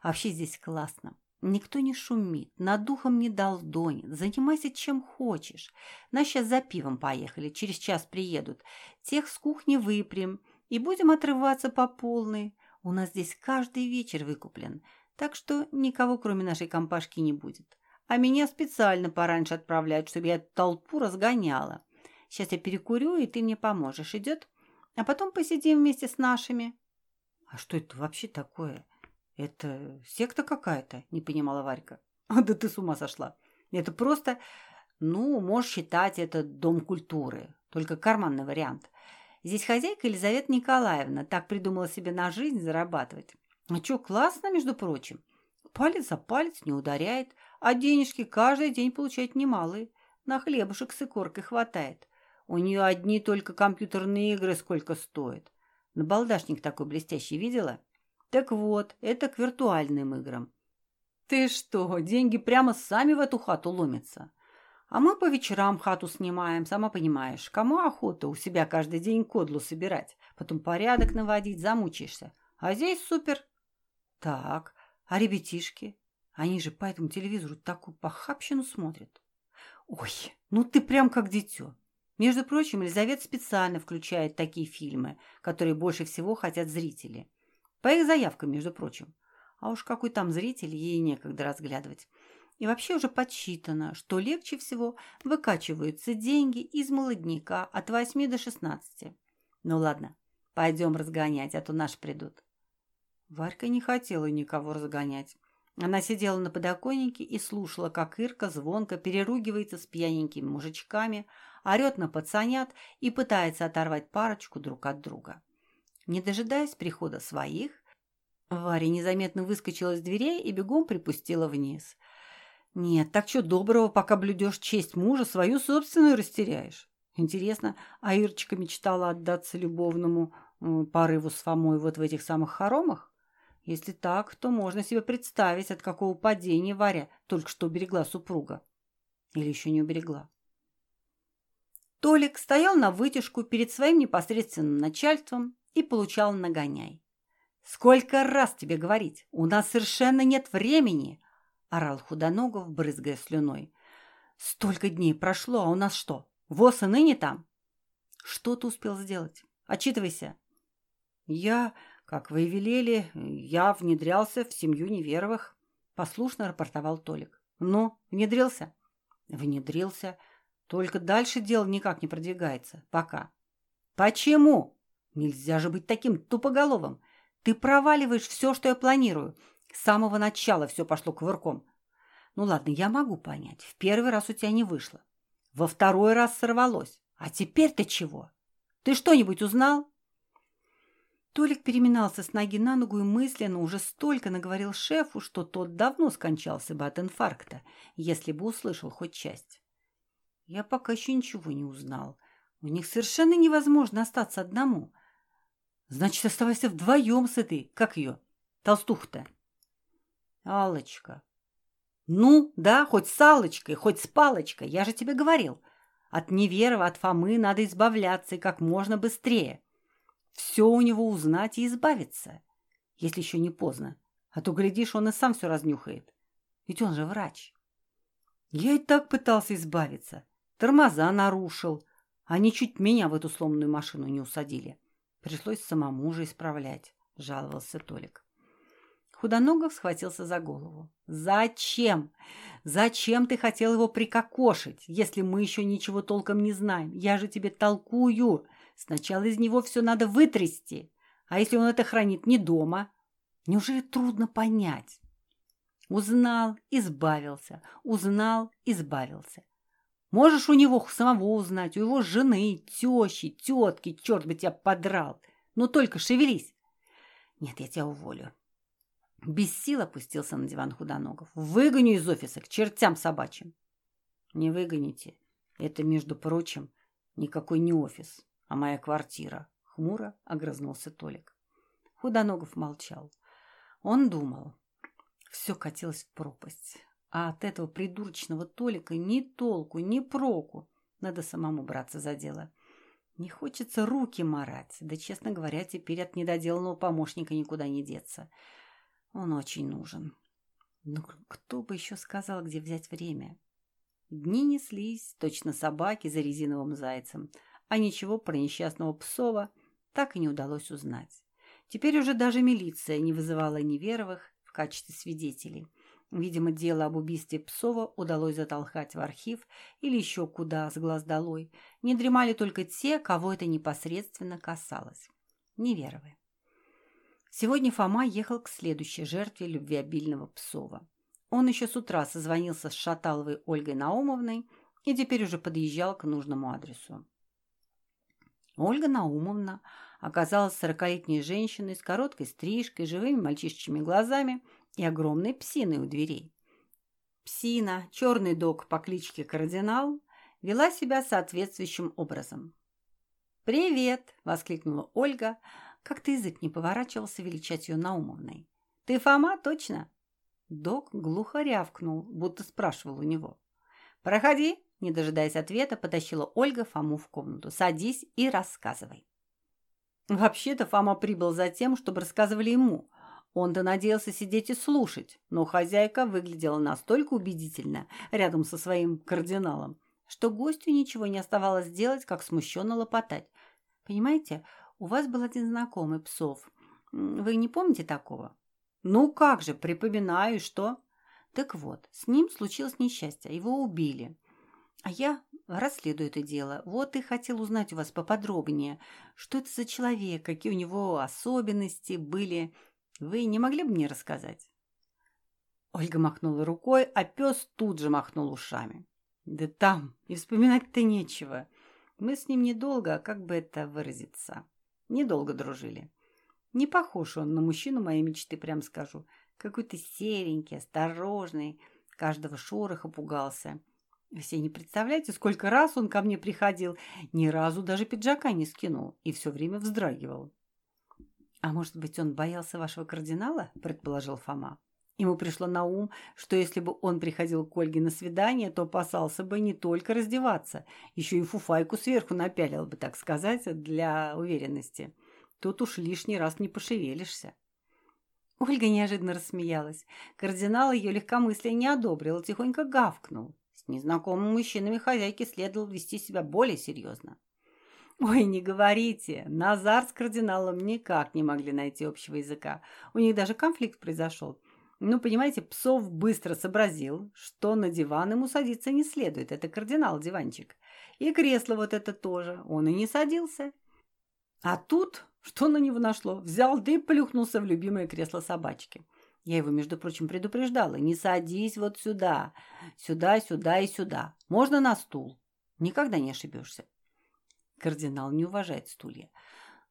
Вообще здесь классно. Никто не шумит, над духом не долдонит. Занимайся чем хочешь. Нас сейчас за пивом поехали, через час приедут. Тех с кухни выпрям и будем отрываться по полной. У нас здесь каждый вечер выкуплен. Так что никого, кроме нашей компашки, не будет. А меня специально пораньше отправляют, чтобы я толпу разгоняла. Сейчас я перекурю, и ты мне поможешь. Идет? А потом посидим вместе с нашими. А что это вообще такое? Это секта какая-то, не понимала Варька. А да ты с ума сошла. Это просто Ну, можешь считать это дом культуры, только карманный вариант. Здесь хозяйка Елизавета Николаевна так придумала себе на жизнь зарабатывать. А что, классно, между прочим. Палец за палец не ударяет, а денежки каждый день получает немалые. На хлебушек с икоркой хватает. У нее одни только компьютерные игры сколько стоят. Набалдашник такой блестящий видела? Так вот, это к виртуальным играм. Ты что, деньги прямо сами в эту хату ломятся? А мы по вечерам хату снимаем, сама понимаешь. Кому охота у себя каждый день кодлу собирать, потом порядок наводить, замучаешься. А здесь супер. Так, а ребятишки? Они же по этому телевизору такую похабщину смотрят. Ой, ну ты прям как дитё. Между прочим, Елизавета специально включает такие фильмы, которые больше всего хотят зрители. По их заявкам, между прочим. А уж какой там зритель, ей некогда разглядывать. И вообще уже подсчитано, что легче всего выкачиваются деньги из молодняка от 8 до 16. Ну ладно, пойдем разгонять, а то наши придут. Варька не хотела никого разгонять. Она сидела на подоконнике и слушала, как Ирка звонко переругивается с пьяненькими мужичками, орет на пацанят и пытается оторвать парочку друг от друга. Не дожидаясь прихода своих, Варя незаметно выскочила из дверей и бегом припустила вниз. «Нет, так что доброго, пока блюдешь честь мужа, свою собственную растеряешь. Интересно, а Ирочка мечтала отдаться любовному э, порыву с Фомой вот в этих самых хоромах? Если так, то можно себе представить, от какого падения Варя только что берегла супруга. Или еще не уберегла. Толик стоял на вытяжку перед своим непосредственным начальством и получал нагоняй. «Сколько раз тебе говорить? У нас совершенно нет времени!» – орал Худоногов, брызгая слюной. «Столько дней прошло, а у нас что, воз и ныне там?» «Что ты успел сделать? Отчитывайся!» «Я...» «Как вы и велели, я внедрялся в семью неверовых», — послушно рапортовал Толик. «Ну, внедрился?» «Внедрился. Только дальше дело никак не продвигается. Пока». «Почему?» «Нельзя же быть таким тупоголовым. Ты проваливаешь все, что я планирую. С самого начала все пошло кувырком. Ну ладно, я могу понять. В первый раз у тебя не вышло. Во второй раз сорвалось. А теперь ты чего? Ты что-нибудь узнал?» Толик переминался с ноги на ногу и мысленно уже столько наговорил шефу, что тот давно скончался бы от инфаркта, если бы услышал хоть часть. Я пока еще ничего не узнал. У них совершенно невозможно остаться одному. Значит, оставайся вдвоем с этой, как ее, толстух-то. Аллочка. Ну, да, хоть с Аллочкой, хоть с Палочкой, я же тебе говорил. От Неверова, от Фомы надо избавляться и как можно быстрее все у него узнать и избавиться, если еще не поздно. А то, глядишь, он и сам все разнюхает. Ведь он же врач. Я и так пытался избавиться. Тормоза нарушил. Они чуть меня в эту сломанную машину не усадили. Пришлось самому же исправлять, жаловался Толик. Худоногов схватился за голову. «Зачем? Зачем ты хотел его прикокошить, если мы еще ничего толком не знаем? Я же тебе толкую. Сначала из него все надо вытрясти. А если он это хранит не дома? Неужели трудно понять? Узнал, избавился. Узнал, избавился. Можешь у него самого узнать, у его жены, тещи, тетки, черт бы тебя подрал. Ну только шевелись. Нет, я тебя уволю. Без сил опустился на диван Худоногов. Выгоню из офиса к чертям собачьим. Не выгоните. Это, между прочим, никакой не офис а моя квартира?» — хмуро огрызнулся Толик. Худоногов молчал. Он думал. Все катилось в пропасть. А от этого придурочного Толика ни толку, ни проку. Надо самому браться за дело. Не хочется руки марать. Да, честно говоря, теперь от недоделанного помощника никуда не деться. Он очень нужен. Ну, кто бы еще сказал, где взять время? Дни неслись, точно собаки за резиновым зайцем — а ничего про несчастного Псова так и не удалось узнать. Теперь уже даже милиция не вызывала неверовых в качестве свидетелей. Видимо, дело об убийстве Псова удалось затолкать в архив или еще куда с глаз долой. Не дремали только те, кого это непосредственно касалось. Неверовы. Сегодня Фома ехал к следующей жертве любвеобильного Псова. Он еще с утра созвонился с Шаталовой Ольгой Наумовной и теперь уже подъезжал к нужному адресу. Ольга Наумовна оказалась сорокалетней женщиной с короткой стрижкой, живыми мальчишечьими глазами и огромной псиной у дверей. Псина, черный дог по кличке Кардинал, вела себя соответствующим образом. «Привет!» – воскликнула Ольга. Как-то язык не поворачивался величать ее Наумовной. «Ты Фома, точно?» Док глухо рявкнул, будто спрашивал у него. «Проходи!» – не дожидаясь ответа, потащила Ольга Фому в комнату. «Садись и рассказывай». Вообще-то Фома прибыл за тем, чтобы рассказывали ему. Он-то надеялся сидеть и слушать, но хозяйка выглядела настолько убедительно рядом со своим кардиналом, что гостю ничего не оставалось делать, как смущенно лопотать. «Понимаете, у вас был один знакомый, Псов. Вы не помните такого?» «Ну как же, припоминаю, что...» «Так вот, с ним случилось несчастье, его убили. А я расследую это дело. Вот и хотел узнать у вас поподробнее, что это за человек, какие у него особенности были. Вы не могли бы мне рассказать?» Ольга махнула рукой, а пес тут же махнул ушами. «Да там и вспоминать-то нечего. Мы с ним недолго, а как бы это выразиться, недолго дружили. Не похож он на мужчину моей мечты, прям скажу. Какой-то серенький, осторожный, каждого шороха пугался. Вы себе не представляете, сколько раз он ко мне приходил, ни разу даже пиджака не скинул и все время вздрагивал. «А может быть, он боялся вашего кардинала?» – предположил Фома. Ему пришло на ум, что если бы он приходил к Ольге на свидание, то опасался бы не только раздеваться, еще и фуфайку сверху напялил бы, так сказать, для уверенности. Тут уж лишний раз не пошевелишься. Ольга неожиданно рассмеялась. Кардинал ее легкомыслие не одобрил, тихонько гавкнул. С незнакомыми мужчинами хозяйки следовало вести себя более серьезно. Ой, не говорите, Назар с кардиналом никак не могли найти общего языка. У них даже конфликт произошел. Ну, понимаете, Псов быстро сообразил, что на диван ему садиться не следует. Это кардинал-диванчик. И кресло вот это тоже. Он и не садился. А тут, что на него нашло? Взял да и плюхнулся в любимое кресло собачки. Я его, между прочим, предупреждала. Не садись вот сюда. Сюда, сюда и сюда. Можно на стул. Никогда не ошибешься. Кардинал не уважает стулья.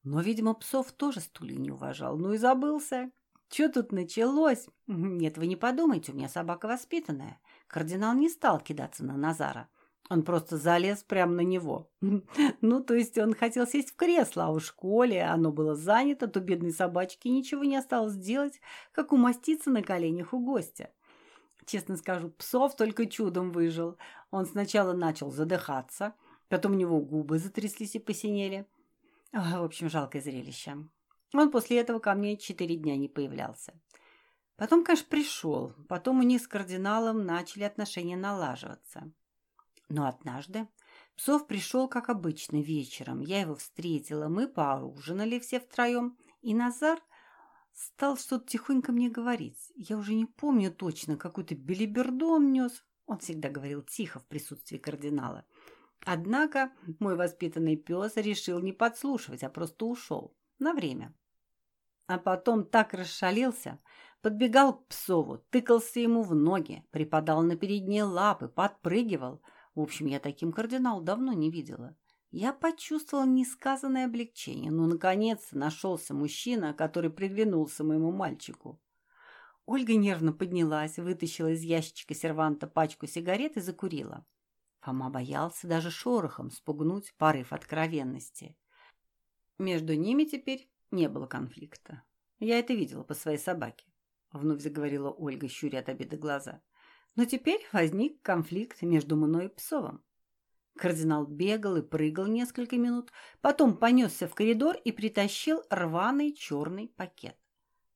Но, видимо, Псов тоже стулья не уважал. Ну и забылся. Что тут началось? Нет, вы не подумайте, у меня собака воспитанная. Кардинал не стал кидаться на Назара. Он просто залез прямо на него. Ну, то есть он хотел сесть в кресло, а в школе оно было занято, то бедной собачке ничего не осталось делать, как умоститься на коленях у гостя. Честно скажу, псов только чудом выжил. Он сначала начал задыхаться, потом у него губы затряслись и посинели. В общем, жалкое зрелище. Он после этого ко мне четыре дня не появлялся. Потом, конечно, пришел. Потом у них с кардиналом начали отношения налаживаться. Но однажды Псов пришел, как обычно, вечером. Я его встретила, мы поужинали все втроем, и Назар стал что-то тихонько мне говорить. Я уже не помню точно, какую-то белиберду он нес. Он всегда говорил тихо в присутствии кардинала. Однако мой воспитанный пес решил не подслушивать, а просто ушел. На время. А потом так расшалился, подбегал к Псову, тыкался ему в ноги, припадал на передние лапы, подпрыгивал. В общем, я таким кардинал давно не видела. Я почувствовала несказанное облегчение. Ну, наконец, нашелся мужчина, который приглянулся моему мальчику. Ольга нервно поднялась, вытащила из ящичка серванта пачку сигарет и закурила. Фома боялся даже шорохом спугнуть порыв откровенности. Между ними теперь не было конфликта. Я это видела по своей собаке, вновь заговорила Ольга, щуря от обиды глаза. Но теперь возник конфликт между мной и Псовым. Кардинал бегал и прыгал несколько минут, потом понесся в коридор и притащил рваный черный пакет.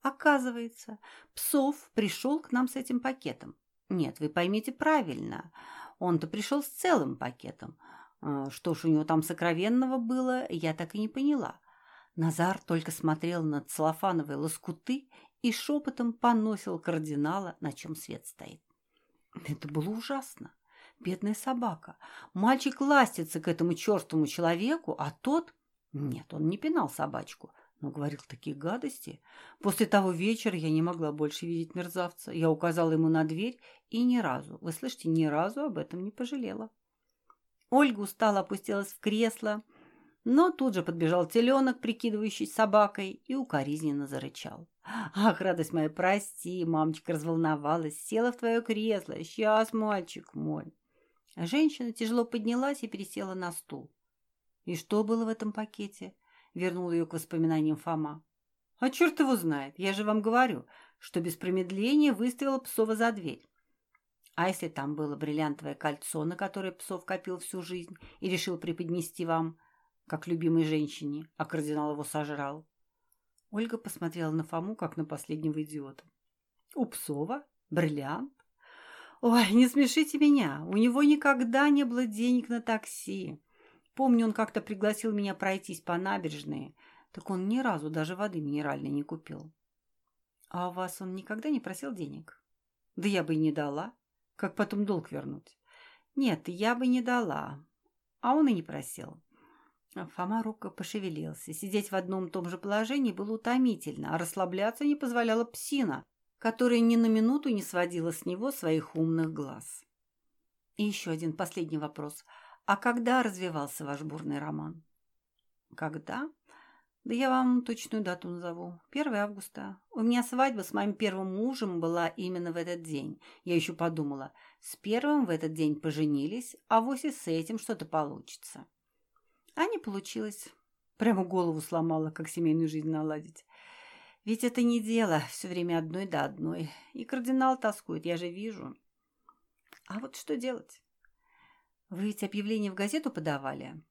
Оказывается, Псов пришел к нам с этим пакетом. Нет, вы поймите правильно, он-то пришел с целым пакетом. А, что ж у него там сокровенного было, я так и не поняла. Назар только смотрел на целлофановые лоскуты и шепотом поносил кардинала, на чем свет стоит. Это было ужасно. Бедная собака. Мальчик ластится к этому чертовому человеку, а тот... Нет, он не пинал собачку, но говорил такие гадости. После того вечера я не могла больше видеть мерзавца. Я указала ему на дверь и ни разу, вы слышите, ни разу об этом не пожалела. Ольга устало опустилась в кресло, но тут же подбежал теленок, прикидывающий собакой, и укоризненно зарычал. «Ах, радость моя, прости!» Мамочка разволновалась, села в твое кресло. «Сейчас, мальчик мой!» Женщина тяжело поднялась и пересела на стул. «И что было в этом пакете?» Вернул ее к воспоминаниям Фома. «А черт его знает! Я же вам говорю, что без промедления выставила Псова за дверь. А если там было бриллиантовое кольцо, на которое Псов копил всю жизнь и решил преподнести вам, как любимой женщине, а кардинал его сожрал?» Ольга посмотрела на Фому, как на последнего идиота. «У Псова? Бриллиант? Ой, не смешите меня, у него никогда не было денег на такси. Помню, он как-то пригласил меня пройтись по набережной, так он ни разу даже воды минеральной не купил. А у вас он никогда не просил денег? Да я бы и не дала. Как потом долг вернуть? Нет, я бы не дала. А он и не просил. Фома робко пошевелился. Сидеть в одном том же положении было утомительно, а расслабляться не позволяла псина, которая ни на минуту не сводила с него своих умных глаз. И еще один последний вопрос. А когда развивался ваш бурный роман? Когда? Да я вам точную дату назову. 1 августа. У меня свадьба с моим первым мужем была именно в этот день. Я еще подумала, с первым в этот день поженились, а вось и с этим что-то получится. А не получилось. Прямо голову сломала, как семейную жизнь наладить. Ведь это не дело, все время одной да одной. И кардинал тоскует, я же вижу. А вот что делать? Вы ведь объявление в газету подавали?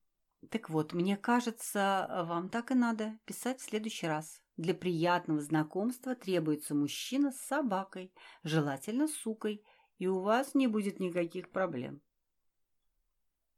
Так вот, мне кажется, вам так и надо писать в следующий раз. Для приятного знакомства требуется мужчина с собакой, желательно сукой, и у вас не будет никаких проблем.